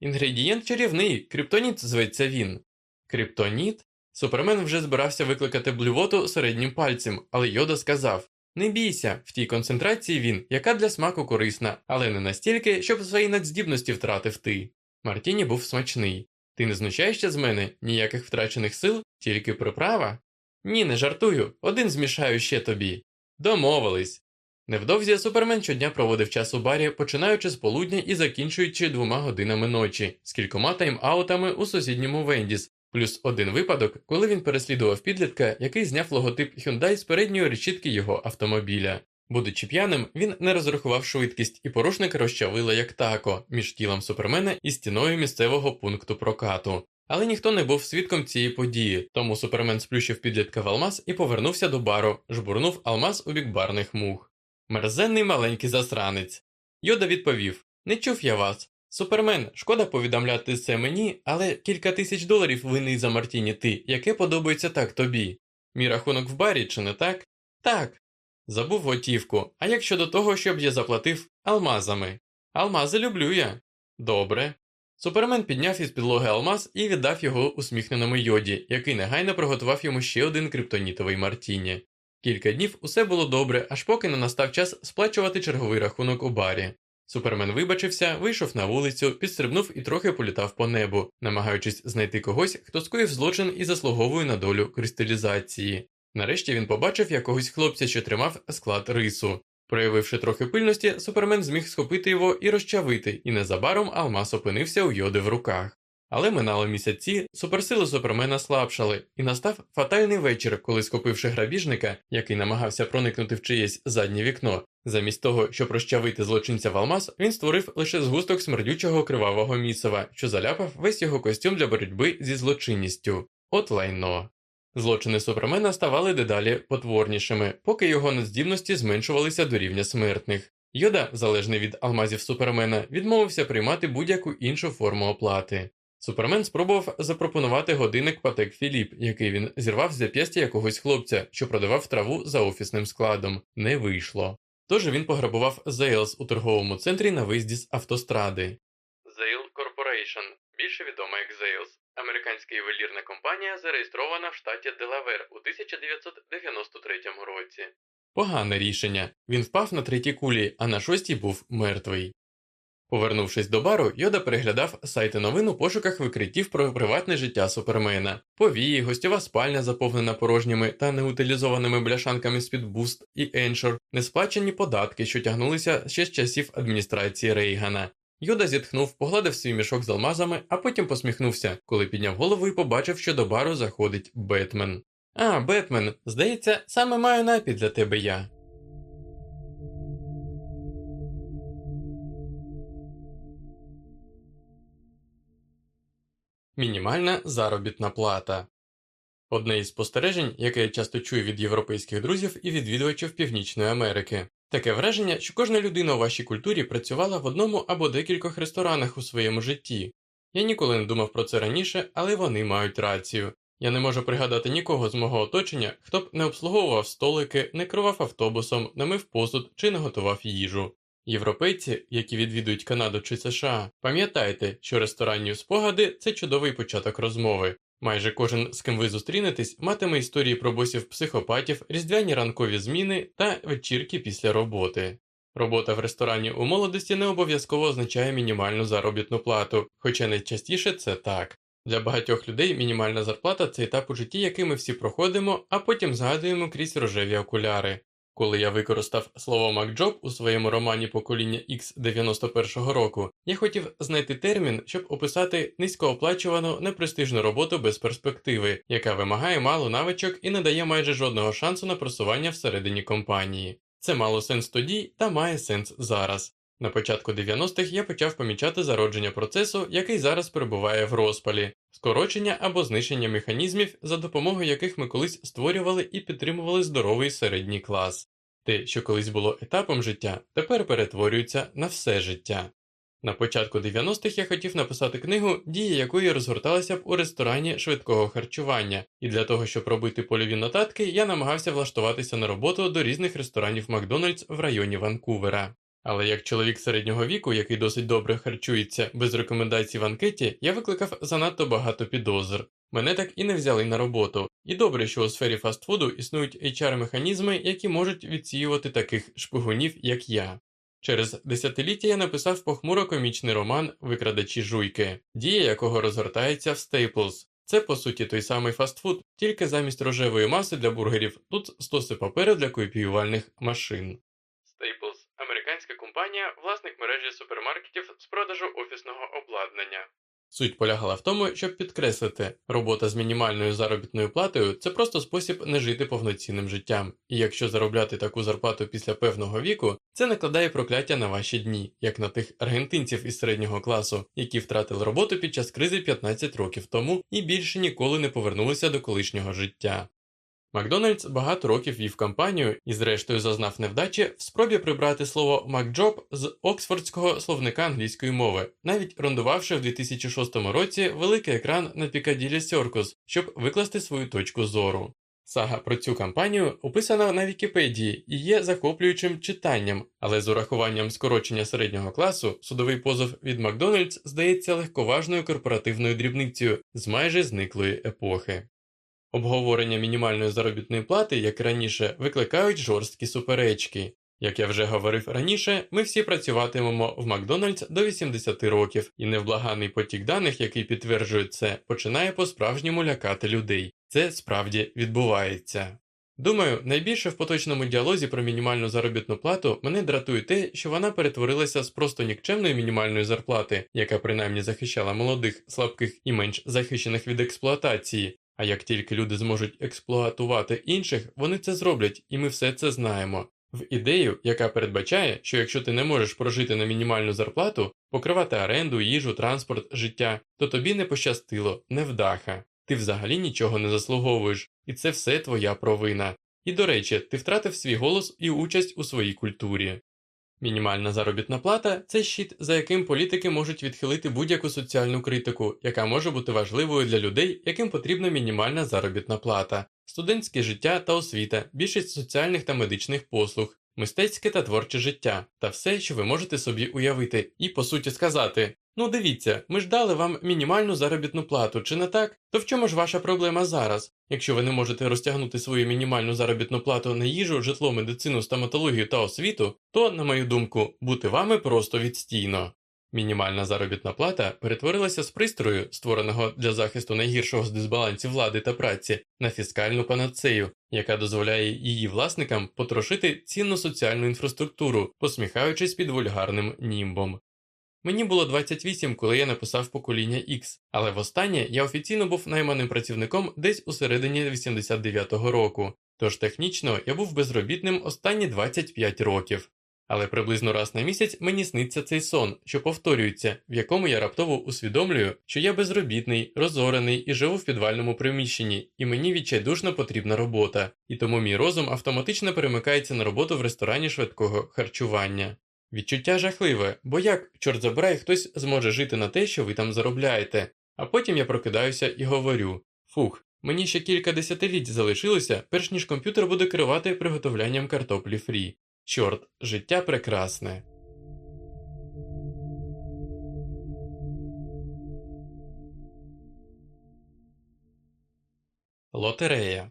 Інгредієнт чарівний, криптоніт зветься він. Криптоніт? Супермен вже збирався викликати блювоту середнім пальцем, але йода сказав Не бійся, в тій концентрації він, яка для смаку корисна, але не настільки, щоб свої надздібності втратив ти. Мартіні був смачний. Ти не знущаєшся з мене ніяких втрачених сил, тільки приправа? Ні, не жартую, один змішаю ще тобі. Домовились. Невдовзі супермен щодня проводив час у барі, починаючи з полудня і закінчуючи двома годинами ночі, з кількома тайм-аутами у сусідньому Вендіс, плюс один випадок, коли він переслідував підлітка, який зняв логотип Hyundai з передньої решітки його автомобіля. Будучи п'яним, він не розрахував швидкість, і порушник розчавило як тако між тілом супермена і стіною місцевого пункту прокату. Але ніхто не був свідком цієї події, тому супермен сплющив підлітка в алмаз і повернувся до бару, жбурнув алмаз у бік барних мух. Мерзенний маленький засранець. Йода відповів: Не чув я вас. Супермен, шкода повідомляти це мені, але кілька тисяч доларів винний за Мартіні ти, яке подобається так тобі. Мій рахунок в барі, чи не так? Так. Забув готівку. А як щодо того, щоб я заплатив алмазами? Алмази люблю я. Добре. Супермен підняв із підлоги алмаз і віддав його усміхненому йоді, який негайно приготував йому ще один криптонітовий Мартіні. Кілька днів усе було добре, аж поки не настав час сплачувати черговий рахунок у барі. Супермен вибачився, вийшов на вулицю, підстрибнув і трохи політав по небу, намагаючись знайти когось, хто скоїв злочин і заслуговує на долю кристалізації. Нарешті він побачив якогось хлопця, що тримав склад рису. Проявивши трохи пильності, супермен зміг схопити його і розчавити, і незабаром алмаз опинився у йоди в руках. Але минало місяці, суперсили супермена слабшали, і настав фатальний вечір, коли, схопивши грабіжника, який намагався проникнути в чиєсь заднє вікно, замість того, щоб розчавити злочинця в алмаз, він створив лише згусток смердючого кривавого місива, що заляпав весь його костюм для боротьби зі злочинністю. От лайно. Злочини супермена ставали дедалі потворнішими, поки його надздібності зменшувалися до рівня смертних. Йода, залежний від алмазів супермена, відмовився приймати будь-яку іншу форму оплати. Супермен спробував запропонувати годинник Patek Philippe, який він зірвав з зап'ястя якогось хлопця, що продавав траву за офісним складом. Не вийшло. Тож він пограбував Зейлс у торговому центрі на виїзді з автостради. Zale Corporation, більше відома як Zales, американська ювелірна компанія, зареєстрована в штаті Делавер у 1993 році. Погане рішення. Він впав на третій кулі, а на шостій був мертвий. Повернувшись до бару, Йода переглядав сайти новин у пошуках викриттів про приватне життя супермена, повії, гостьова спальня, заповнена порожніми та неутилізованими бляшанками з-під Boost і Ensure, несплачені податки, що тягнулися ще з часів адміністрації Рейгана. Юда зітхнув, погладив свій мішок з алмазами, а потім посміхнувся, коли підняв голову і побачив, що до бару заходить Бетмен. А, Бетмен, здається, саме маю напій для тебе я. Мінімальна заробітна плата. Одне із спостережень, яке я часто чую від європейських друзів і відвідувачів Північної Америки. Таке враження, що кожна людина у вашій культурі працювала в одному або декількох ресторанах у своєму житті. Я ніколи не думав про це раніше, але вони мають рацію. Я не можу пригадати нікого з мого оточення, хто б не обслуговував столики, не керував автобусом, не мив посуд чи не готував їжу. Європейці, які відвідують Канаду чи США, пам'ятайте, що ресторанні спогади це чудовий початок розмови. Майже кожен, з ким ви зустрінетесь, матиме історії про босів психопатів, різдвяні ранкові зміни та вечірки після роботи. Робота в ресторані у молодості не обов'язково означає мінімальну заробітну плату, хоча найчастіше це так. Для багатьох людей мінімальна зарплата це етап у житті, який ми всі проходимо, а потім згадуємо крізь рожеві окуляри. Коли я використав слово макджоб у своєму романі Покоління X 91-го року, я хотів знайти термін, щоб описати низькооплачувану непрестижну роботу без перспективи, яка вимагає мало навичок і не дає майже жодного шансу на просування всередині компанії. Це мало сенс тоді та має сенс зараз. На початку 90-х я почав помічати зародження процесу, який зараз перебуває в розпалі, скорочення або знищення механізмів, за допомогою яких ми колись створювали і підтримували здоровий середній клас. Те, що колись було етапом життя, тепер перетворюється на все життя. На початку 90-х я хотів написати книгу, дії якої розгорталися б у ресторані швидкого харчування, і для того, щоб робити польові нотатки, я намагався влаштуватися на роботу до різних ресторанів Макдональдс в районі Ванкувера. Але як чоловік середнього віку, який досить добре харчується без рекомендацій в анкеті, я викликав занадто багато підозр. Мене так і не взяли на роботу. І добре, що у сфері фастфуду існують HR-механізми, які можуть відсіювати таких шпигунів, як я. Через десятиліття я написав похмуро комічний роман Викрадачі жуйки, дія якого розгортається в Staples. Це по суті той самий фастфуд, тільки замість рожевої маси для бургерів тут стоси паперу для копіювальних машин. Staples – американська компанія, власник мережі супермаркетів з продажу офісного обладнання. Суть полягала в тому, щоб підкреслити, робота з мінімальною заробітною платою це просто спосіб не жити повноцінним життям, і якщо заробляти таку зарплату після певного віку, це накладає прокляття на ваші дні, як на тих аргентинців із середнього класу, які втратили роботу під час кризи 15 років тому і більше ніколи не повернулися до колишнього життя. Макдональдс багато років вів кампанію і, зрештою, зазнав невдачі в спробі прибрати слово «макджоб» з Оксфордського словника англійської мови, навіть рундувавши в 2006 році великий екран на Piccadilly Circus, щоб викласти свою точку зору. Сага про цю кампанію описана на Вікіпедії і є захоплюючим читанням, але з урахуванням скорочення середнього класу судовий позов від Макдональдс здається легковажною корпоративною дрібницею з майже зниклої епохи. Обговорення мінімальної заробітної плати, як і раніше, викликають жорсткі суперечки. Як я вже говорив раніше, ми всі працюватимемо в Макдональдс до 80 років, і невблаганий потік даних, який підтверджує це, починає по-справжньому лякати людей. Це справді відбувається. Думаю, найбільше в поточному діалозі про мінімальну заробітну плату мене дратує те, що вона перетворилася з просто нікчемної мінімальної зарплати, яка принаймні захищала молодих, слабких і менш захищених від експлуатації, а як тільки люди зможуть експлуатувати інших, вони це зроблять, і ми все це знаємо. В ідею, яка передбачає, що якщо ти не можеш прожити на мінімальну зарплату, покривати оренду, їжу, транспорт, життя, то тобі не пощастило, невдаха. Ти взагалі нічого не заслуговуєш, і це все твоя провина. І до речі, ти втратив свій голос і участь у своїй культурі. Мінімальна заробітна плата це щит, за яким політики можуть відхилити будь-яку соціальну критику, яка може бути важливою для людей, яким потрібна мінімальна заробітна плата, студентське життя та освіта, більшість соціальних та медичних послуг, мистецьке та творче життя та все, що ви можете собі уявити, і по суті сказати: ну дивіться, ми ж дали вам мінімальну заробітну плату, чи не так? То в чому ж ваша проблема зараз? Якщо ви не можете розтягнути свою мінімальну заробітну плату на їжу, житло, медицину, стоматологію та освіту, то, на мою думку, бути вами просто відстійно. Мінімальна заробітна плата перетворилася з пристрою, створеного для захисту найгіршого з дисбалансів влади та праці, на фіскальну панацею, яка дозволяє її власникам потрошити цінну соціальну інфраструктуру, посміхаючись під вульгарним німбом. Мені було 28, коли я написав покоління X, але востаннє я офіційно був найманим працівником десь у середині 89-го року, тож технічно я був безробітним останні 25 років. Але приблизно раз на місяць мені сниться цей сон, що повторюється, в якому я раптово усвідомлюю, що я безробітний, розорений і живу в підвальному приміщенні, і мені відчайдушно потрібна робота, і тому мій розум автоматично перемикається на роботу в ресторані швидкого харчування. Відчуття жахливе, бо як, чорт забирай, хтось зможе жити на те, що ви там заробляєте, а потім я прокидаюся і говорю: фух, мені ще кілька десятиліть залишилося, перш ніж комп'ютер буде керувати приготовлянням картоплі фрі. Чорт, життя прекрасне. Лотерея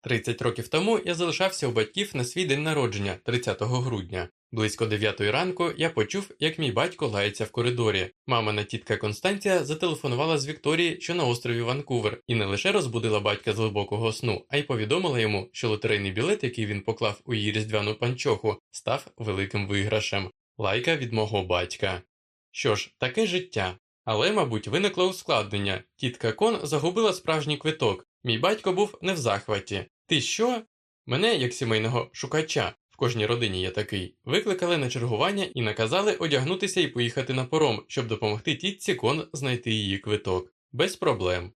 30 років тому я залишався у батьків на свій день народження 30 грудня. Близько 9 ранку я почув, як мій батько лається в коридорі. Мамина тітка Констанція зателефонувала з Вікторії, що на острові Ванкувер, і не лише розбудила батька з глибокого сну, а й повідомила йому, що лотерейний білет, який він поклав у її різдвяну панчоху, став великим виграшем. Лайка від мого батька. Що ж, таке життя. Але, мабуть, виникло ускладнення. Тітка Кон загубила справжній квиток. Мій батько був не в захваті. Ти що? Мене, як сімейного шукача, в кожній родині є такий, викликали на чергування і наказали одягнутися і поїхати на паром, щоб допомогти тітці Кон знайти її квиток. Без проблем.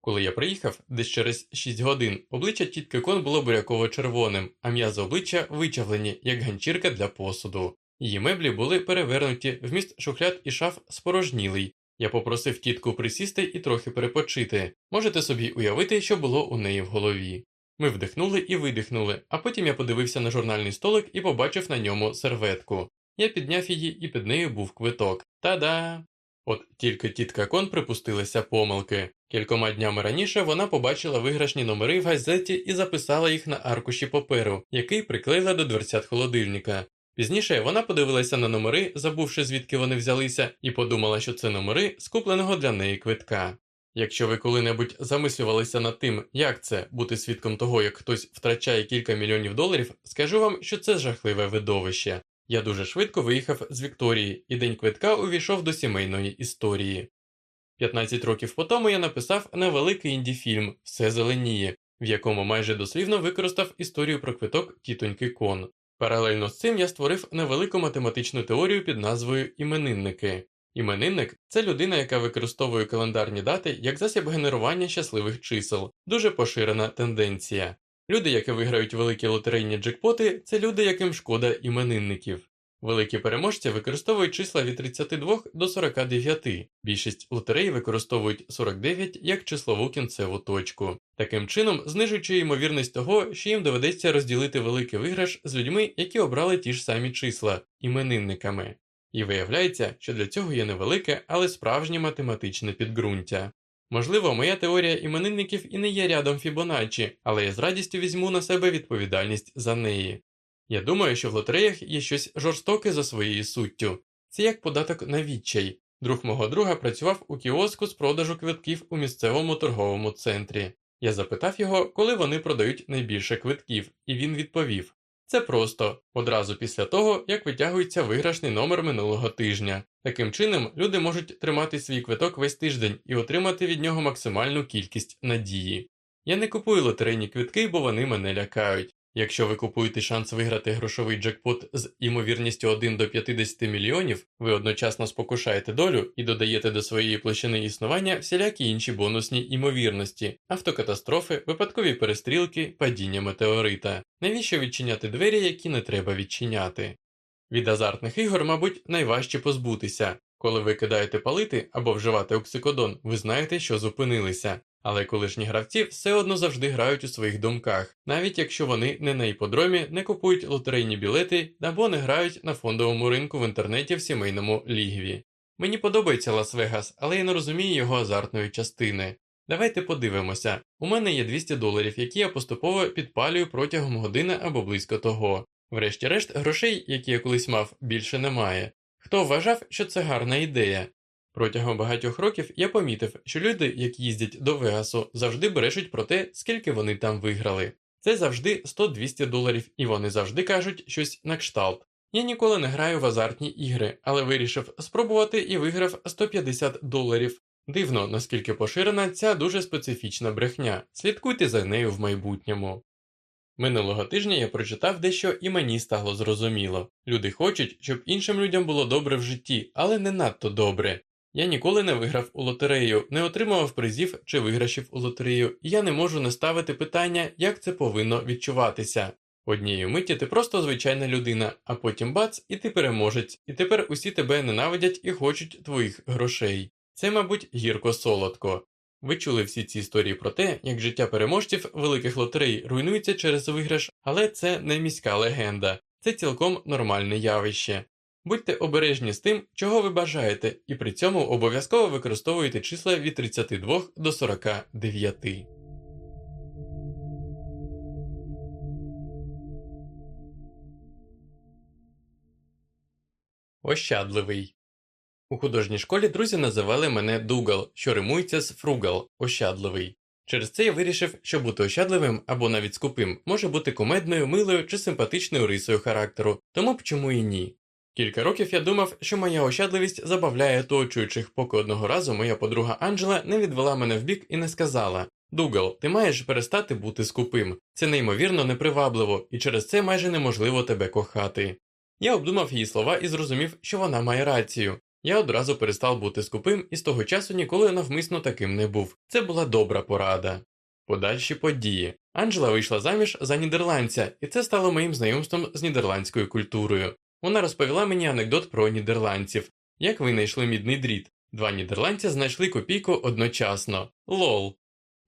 Коли я приїхав, десь через 6 годин, обличчя тітки Кон було буряково-червоним, а м'язи обличчя вичавлені, як ганчірка для посуду. Її меблі були перевернуті, вміст шухляд і шаф спорожнілий. Я попросив тітку присісти і трохи перепочити. Можете собі уявити, що було у неї в голові. Ми вдихнули і видихнули, а потім я подивився на журнальний столик і побачив на ньому серветку. Я підняв її, і під нею був квиток. Та-да! От тільки тітка Кон припустилася помилки. Кількома днями раніше вона побачила виграшні номери в газеті і записала їх на аркуші паперу, який приклеїла до дверцят холодильника. Пізніше вона подивилася на номери, забувши звідки вони взялися, і подумала, що це номери скупленого для неї квитка. Якщо ви коли-небудь замислювалися над тим, як це бути свідком того, як хтось втрачає кілька мільйонів доларів, скажу вам, що це жахливе видовище. Я дуже швидко виїхав з Вікторії, і день квитка увійшов до сімейної історії. 15 років по тому я написав невеликий інді-фільм Все зеленіє, в якому майже дослівно використав історію про квиток тітоньки Кон. Паралельно з цим я створив невелику математичну теорію під назвою Іменинники. Іменинник це людина, яка використовує календарні дати як засіб генерування щасливих чисел, дуже поширена тенденція. Люди, які виграють великі лотерейні джекпоти, це люди, яким шкода іменинників. Великі переможці використовують числа від 32 до 49. Більшість лотерей використовують 49 як числову кінцеву точку, таким чином знижуючи ймовірність того, що їм доведеться розділити великий виграш з людьми, які обрали ті ж самі числа іменинниками. І виявляється, що для цього є невелике, але справжнє математичне підґрунтя. Можливо, моя теорія іменинників і не є рядом Фібоначчі, але я з радістю візьму на себе відповідальність за неї. Я думаю, що в лотереях є щось жорстоке за своєю суттю. Це як податок на відчай. Друг мого друга працював у кіоску з продажу квитків у місцевому торговому центрі. Я запитав його, коли вони продають найбільше квитків, і він відповів це просто одразу після того, як витягується виграшний номер минулого тижня. Таким чином, люди можуть тримати свій квиток весь тиждень і отримати від нього максимальну кількість надії. Я не купую лотерейні квитки, бо вони мене лякають. Якщо ви купуєте шанс виграти грошовий джекпот з імовірністю 1 до 50 мільйонів, ви одночасно спокушаєте долю і додаєте до своєї площини існування всілякі інші бонусні імовірності, автокатастрофи, випадкові перестрілки, падіння метеорита. Навіщо відчиняти двері, які не треба відчиняти? Від азартних ігор, мабуть, найважче позбутися. Коли ви кидаєте палити або вживати оксикодон, ви знаєте, що зупинилися. Але колишні гравці все одно завжди грають у своїх думках, навіть якщо вони не на іподромі, не купують лотерейні білети або не грають на фондовому ринку в інтернеті в сімейному лігві. Мені подобається Лас-Вегас, але я не розумію його азартної частини. Давайте подивимося. У мене є 200 доларів, які я поступово підпалюю протягом години або близько того. Врешті-решт, грошей, які я колись мав, більше немає. Хто вважав, що це гарна ідея? Протягом багатьох років я помітив, що люди, які їздять до Вегасу, завжди брешуть про те, скільки вони там виграли. Це завжди 100-200 доларів, і вони завжди кажуть щось на кшталт. Я ніколи не граю в азартні ігри, але вирішив спробувати і виграв 150 доларів. Дивно, наскільки поширена ця дуже специфічна брехня. Слідкуйте за нею в майбутньому. Минулого тижня я прочитав дещо і мені стало зрозуміло. Люди хочуть, щоб іншим людям було добре в житті, але не надто добре. Я ніколи не виграв у лотерею, не отримував призів чи виграшів у лотерею, і я не можу не ставити питання, як це повинно відчуватися. Однієї миті ти просто звичайна людина, а потім бац, і ти переможець, і тепер усі тебе ненавидять і хочуть твоїх грошей. Це, мабуть, гірко солодко. Ви чули всі ці історії про те, як життя переможців великих лотерей руйнується через виграш, але це не міська легенда, це цілком нормальне явище. Будьте обережні з тим, чого ви бажаєте, і при цьому обов'язково використовуйте числа від 32 до 49. Ощадливий. У художній школі друзі називали мене Дугал, що римується з фругал ощадливий. Через це я вирішив, що бути ощадливим або навіть скупим може бути кумедною, милою чи симпатичною рисою характеру, тому б чому і ні. Кілька років я думав, що моя ощадливість забавляє оточуючих, поки одного разу моя подруга Анджела не відвела мене вбік і не сказала Дугал, ти маєш перестати бути скупим. Це неймовірно непривабливо, і через це майже неможливо тебе кохати. Я обдумав її слова і зрозумів, що вона має рацію. Я одразу перестав бути скупим і з того часу ніколи навмисно таким не був. Це була добра порада. Подальші події. Анджела вийшла заміж за нідерландця, і це стало моїм знайомством з нідерландською культурою. Вона розповіла мені анекдот про нідерландців, як винайшли мідний дріт. Два нідерландця знайшли копійку одночасно. Лол.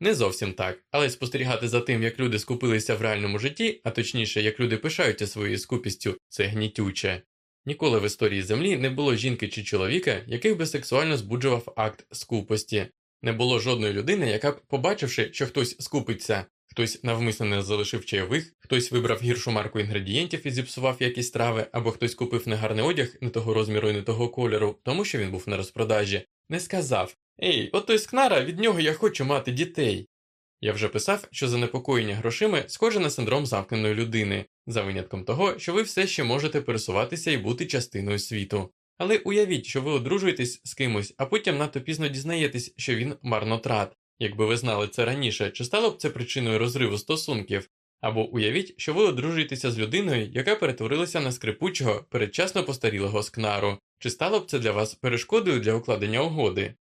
Не зовсім так, але спостерігати за тим, як люди скупилися в реальному житті, а точніше, як люди пишаються своєю скупістю, це гнітюче. Ніколи в історії Землі не було жінки чи чоловіка, яких би сексуально збуджував акт скупості. Не було жодної людини, яка б, побачивши, що хтось скупиться, хтось навмисно не залишив чайових, хтось вибрав гіршу марку інгредієнтів і зіпсував якісь трави, або хтось купив негарний одяг не того розміру і не того кольору, тому що він був на розпродажі, не сказав Ей, от той скнара, від нього я хочу мати дітей. Я вже писав, що занепокоєння грошима схоже на синдром замкненої людини, за винятком того, що ви все ще можете пересуватися і бути частиною світу. Але уявіть, що ви одружуєтесь з кимось, а потім надто пізно дізнаєтесь, що він марнотрат. Якби ви знали це раніше, чи стало б це причиною розриву стосунків? Або уявіть, що ви одружуєтеся з людиною, яка перетворилася на скрипучого, передчасно постарілого скнару, чи стало б це для вас перешкодою для укладення угоди?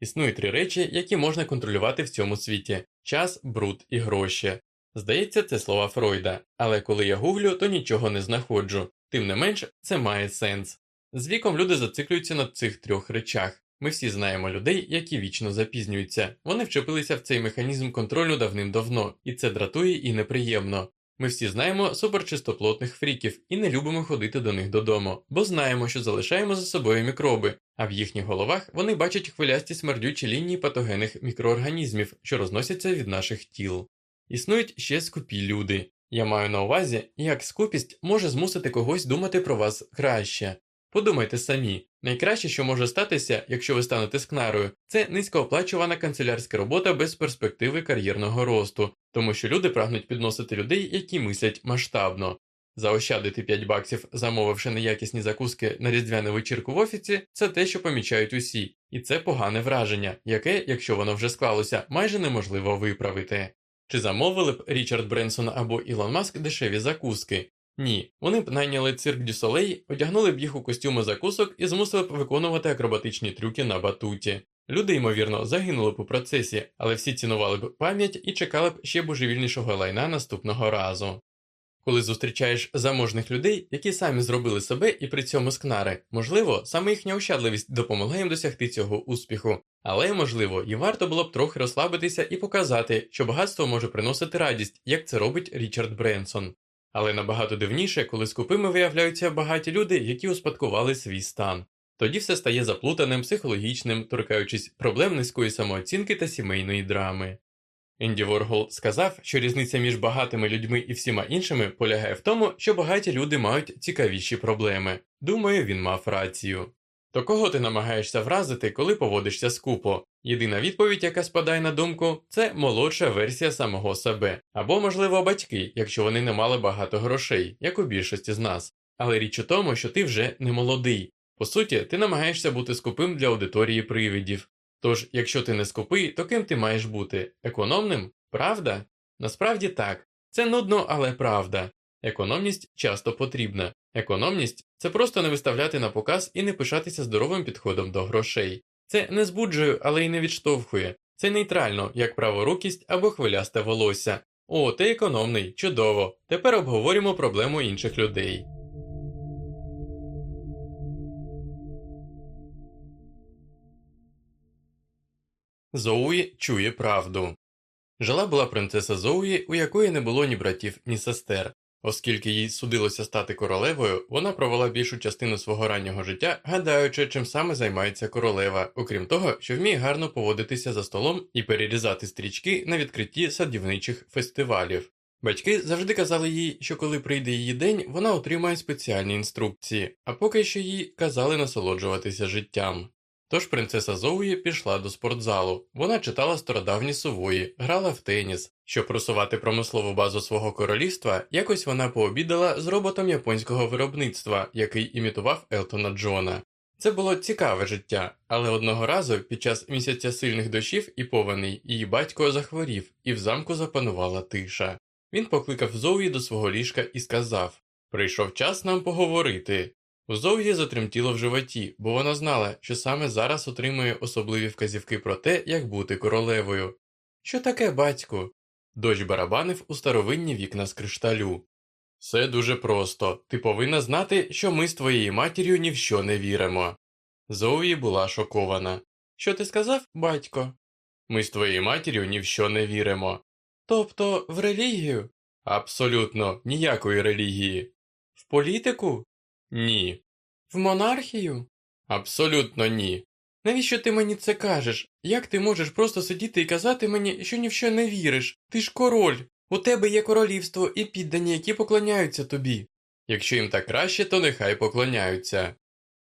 Існують три речі, які можна контролювати в цьому світі час, бруд і гроші. Здається, це слова Фройда, але коли я гуглю, то нічого не знаходжу, тим не менш, це має сенс. З віком люди зациклюються на цих трьох речах. Ми всі знаємо людей, які вічно запізнюються. Вони вчепилися в цей механізм контролю давним-давно, і це дратує і неприємно. Ми всі знаємо суперчистоплотних фріків і не любимо ходити до них додому, бо знаємо, що залишаємо за собою мікроби, а в їхніх головах вони бачать хвилясті смердючі лінії патогенних мікроорганізмів, що розносяться від наших тіл. Існують ще скупі люди. Я маю на увазі, як скупість може змусити когось думати про вас краще. Подумайте самі, найкраще, що може статися, якщо ви станете скнарою, це низькооплачувана канцелярська робота без перспективи кар'єрного росту, тому що люди прагнуть підносити людей, які мислять масштабно. Заощадити 5 баксів, замовивши неякісні закуски на різдвяну вечірку в офісі, це те, що помічають усі, і це погане враження, яке, якщо воно вже склалося, майже неможливо виправити. Чи замовили б Річард Бренсон або Ілон Маск дешеві закуски? Ні, вони б найняли цирк Дю Солей, одягнули б їх у костюми закусок і змусили б виконувати акробатичні трюки на батуті. Люди, ймовірно, загинули б у процесі, але всі цінували б пам'ять і чекали б ще божевільнішого лайна наступного разу. Коли зустрічаєш заможних людей, які самі зробили себе і при цьому скнари, можливо, саме їхня ощадливість допомогла їм досягти цього успіху, але, можливо, і варто було б трохи розслабитися і показати, що багатство може приносити радість, як це робить Річард Бренсон. Але набагато дивніше, коли скупими виявляються багаті люди, які успадкували свій стан. Тоді все стає заплутаним, психологічним, торкаючись проблем низької самооцінки та сімейної драми. Енді Воргол сказав, що різниця між багатими людьми і всіма іншими полягає в тому, що багаті люди мають цікавіші проблеми. Думаю, він мав рацію. То кого ти намагаєшся вразити, коли поводишся скупо? Єдина відповідь, яка спадає на думку, це молодша версія самого себе, або, можливо, батьки, якщо вони не мали багато грошей, як у більшості з нас. Але річ у тому, що ти вже не молодий. По суті, ти намагаєшся бути скупим для аудиторії привидів. Тож, якщо ти не скупий, то ким ти маєш бути? Економним? Правда? Насправді так. Це нудно, але правда. Економність часто потрібна. Економність це просто не виставляти на показ і не пишатися здоровим підходом до грошей. Це не збуджує, але й не відштовхує. Це нейтрально, як праворукість або хвилясте волосся. О, ти економний, чудово. Тепер обговоримо проблему інших людей. Зоуї чує правду. Жила була принцеса Зоуї, у якої не було ні братів, ні сестер. Оскільки їй судилося стати королевою, вона провела більшу частину свого раннього життя, гадаючи, чим саме займається королева, окрім того, що вміє гарно поводитися за столом і перерізати стрічки на відкритті садівничих фестивалів. Батьки завжди казали їй, що коли прийде її день, вона отримає спеціальні інструкції, а поки що їй казали насолоджуватися життям. Тож принцеса Зоуї пішла до спортзалу. Вона читала стародавні сувої, грала в теніс. Щоб просувати промислову базу свого королівства, якось вона пообідала з роботом японського виробництва, який імітував Елтона Джона. Це було цікаве життя, але одного разу під час місяця сильних дощів і повеней її батько захворів, і в замку запанувала тиша. Він покликав Зоуї до свого ліжка і сказав Прийшов час нам поговорити. У Зоуї затремтіло в животі, бо вона знала, що саме зараз отримує особливі вказівки про те, як бути королевою. Що таке, батьку? Дощ барабанив у старовинні вікна з кришталю. Все дуже просто. Ти повинна знати, що ми з твоєю матір'ю ні в що не віримо. Зоуї була шокована. Що ти сказав, батько? Ми з твоєю матір'ю ні в що не віримо. Тобто в релігію? Абсолютно ніякої релігії. В політику? Ні. В монархію? Абсолютно ні. Навіщо ти мені це кажеш? Як ти можеш просто сидіти і казати мені, що ні в що не віриш? Ти ж король. У тебе є королівство і піддані, які поклоняються тобі. Якщо їм так краще, то нехай поклоняються.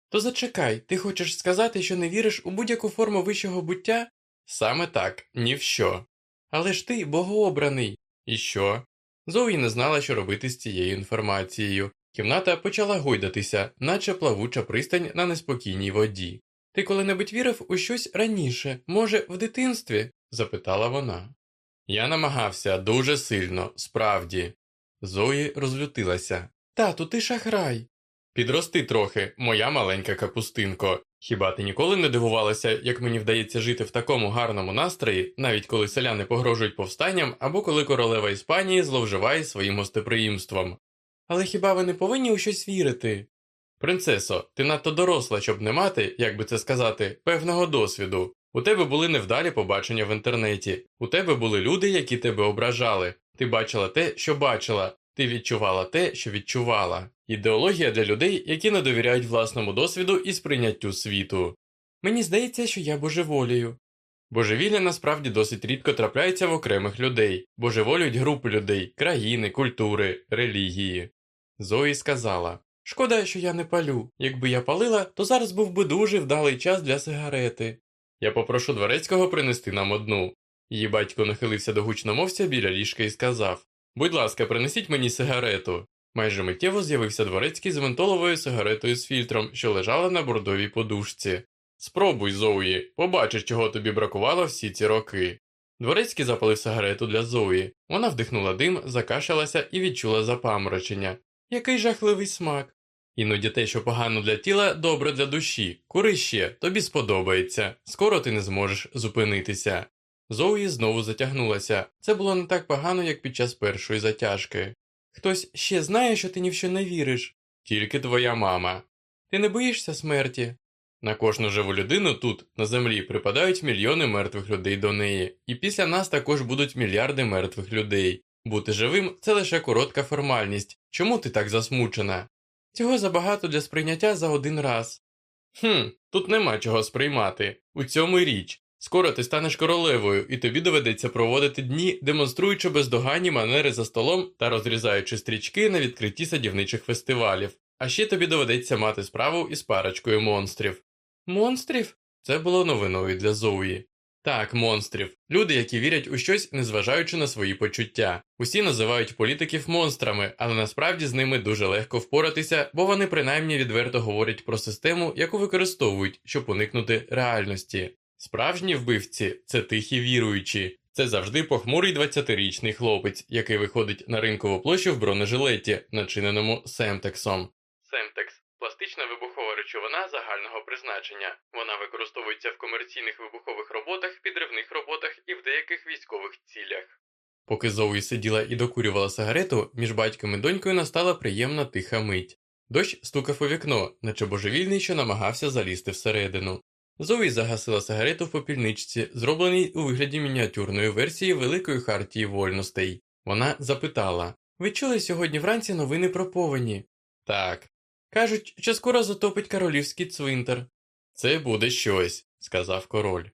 То зачекай, ти хочеш сказати, що не віриш у будь-яку форму вищого буття? Саме так, ні в що. Але ж ти богообраний. І що? Зоуї не знала, що робити з цією інформацією. Кімната почала гойдатися, наче плавуча пристань на неспокійній воді. Ти коли-небудь вірив у щось раніше, може, в дитинстві? запитала вона. Я намагався дуже сильно, справді. Зої розлютилася. Тату, ти шахрай. Підрости трохи, моя маленька капустинко. Хіба ти ніколи не дивувалася, як мені вдається жити в такому гарному настрої, навіть коли селяни погрожують повстанням або коли королева Іспанії зловживає своїм гостеприємством? Але хіба ви не повинні у щось вірити? Принцесо, ти надто доросла, щоб не мати, як би це сказати, певного досвіду. У тебе були невдалі побачення в інтернеті, у тебе були люди, які тебе ображали. Ти бачила те, що бачила, ти відчувала те, що відчувала. Ідеологія для людей, які не довіряють власному досвіду і сприйняттю світу. Мені здається, що я божеволію. Божевілля насправді досить рідко трапляється в окремих людей, божеволюють групи людей, країни, культури, релігії. Зої сказала Шкода, що я не палю. Якби я палила, то зараз був би дуже вдалий час для сигарети. Я попрошу дворецького принести нам одну. Її батько нахилився до гучномовця біля ліжка і сказав Будь ласка, принесіть мені сигарету. Майже миттєво з'явився дворецький з ментоловою сигаретою з фільтром, що лежала на бордовій подушці. Спробуй, Зоуї, побачиш, чого тобі бракувало всі ці роки. Дворецький запалив сигарету для Зої. Вона вдихнула дим, закашалася і відчула запаморочення. Який жахливий смак. Іноді те, що погано для тіла, добре для душі. Кури ще, тобі сподобається. Скоро ти не зможеш зупинитися. Зоуї знову затягнулася. Це було не так погано, як під час першої затяжки. Хтось ще знає, що ти ні в що не віриш. Тільки твоя мама. Ти не боїшся смерті? На кожну живу людину тут, на землі, припадають мільйони мертвих людей до неї, і після нас також будуть мільярди мертвих людей. Бути живим це лише коротка формальність. Чому ти так засмучена? Цього забагато для сприйняття за один раз. Хм, тут нема чого сприймати. У цьому й річ. Скоро ти станеш королевою, і тобі доведеться проводити дні, демонструючи бездоганні манери за столом та розрізаючи стрічки на відкритті садівничих фестивалів. А ще тобі доведеться мати справу із парочкою монстрів. Монстрів? Це було новиною для Зоуї. Так, монстрів. Люди, які вірять у щось, незважаючи на свої почуття. Усі називають політиків монстрами, але насправді з ними дуже легко впоратися, бо вони принаймні відверто говорять про систему, яку використовують, щоб уникнути реальності. Справжні вбивці це тихі віруючі. Це завжди похмурий 20-річний хлопець, який виходить на ринкову площу в бронежилеті, начиненому семтексом. Семтекс пластична вибухова речовина загального призначення. Вона використовується в комерційних вибухових роботах, підривних роботах і в деяких військових цілях. Поки Зоуї сиділа і докурювала сигарету, між батьком і донькою настала приємна тиха мить. Дощ стукав у вікно, наче божевільний, що намагався залізти всередину. Зоуї загасила сигарету в попільничці, зробленій у вигляді мініатюрної версії Великої хартії вольностей. Вона запитала Ви чули сьогодні вранці новини про повені? Так. Кажуть, що скоро затопить королівський цвинтар. Це буде щось, сказав король.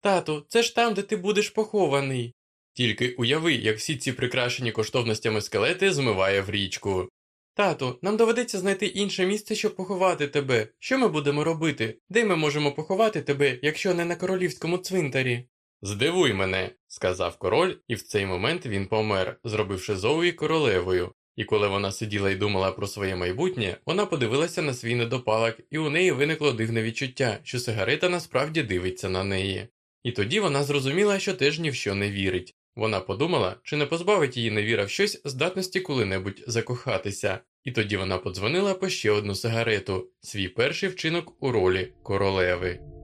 Тату, це ж там, де ти будеш похований. Тільки уяви, як всі ці прикрашені коштовностями скелети змиває в річку. Тату, нам доведеться знайти інше місце, щоб поховати тебе. Що ми будемо робити? Де ми можемо поховати тебе, якщо не на королівському цвинтарі? Здивуй мене, сказав король, і в цей момент він помер, зробивши Зоуї королевою. І коли вона сиділа і думала про своє майбутнє, вона подивилася на свій недопалок, і у неї виникло дивне відчуття, що сигарета насправді дивиться на неї. І тоді вона зрозуміла, що теж ні в що не вірить. Вона подумала, чи не позбавить її невіра в щось здатності коли-небудь закохатися, і тоді вона подзвонила по ще одну сигарету свій перший вчинок у ролі королеви.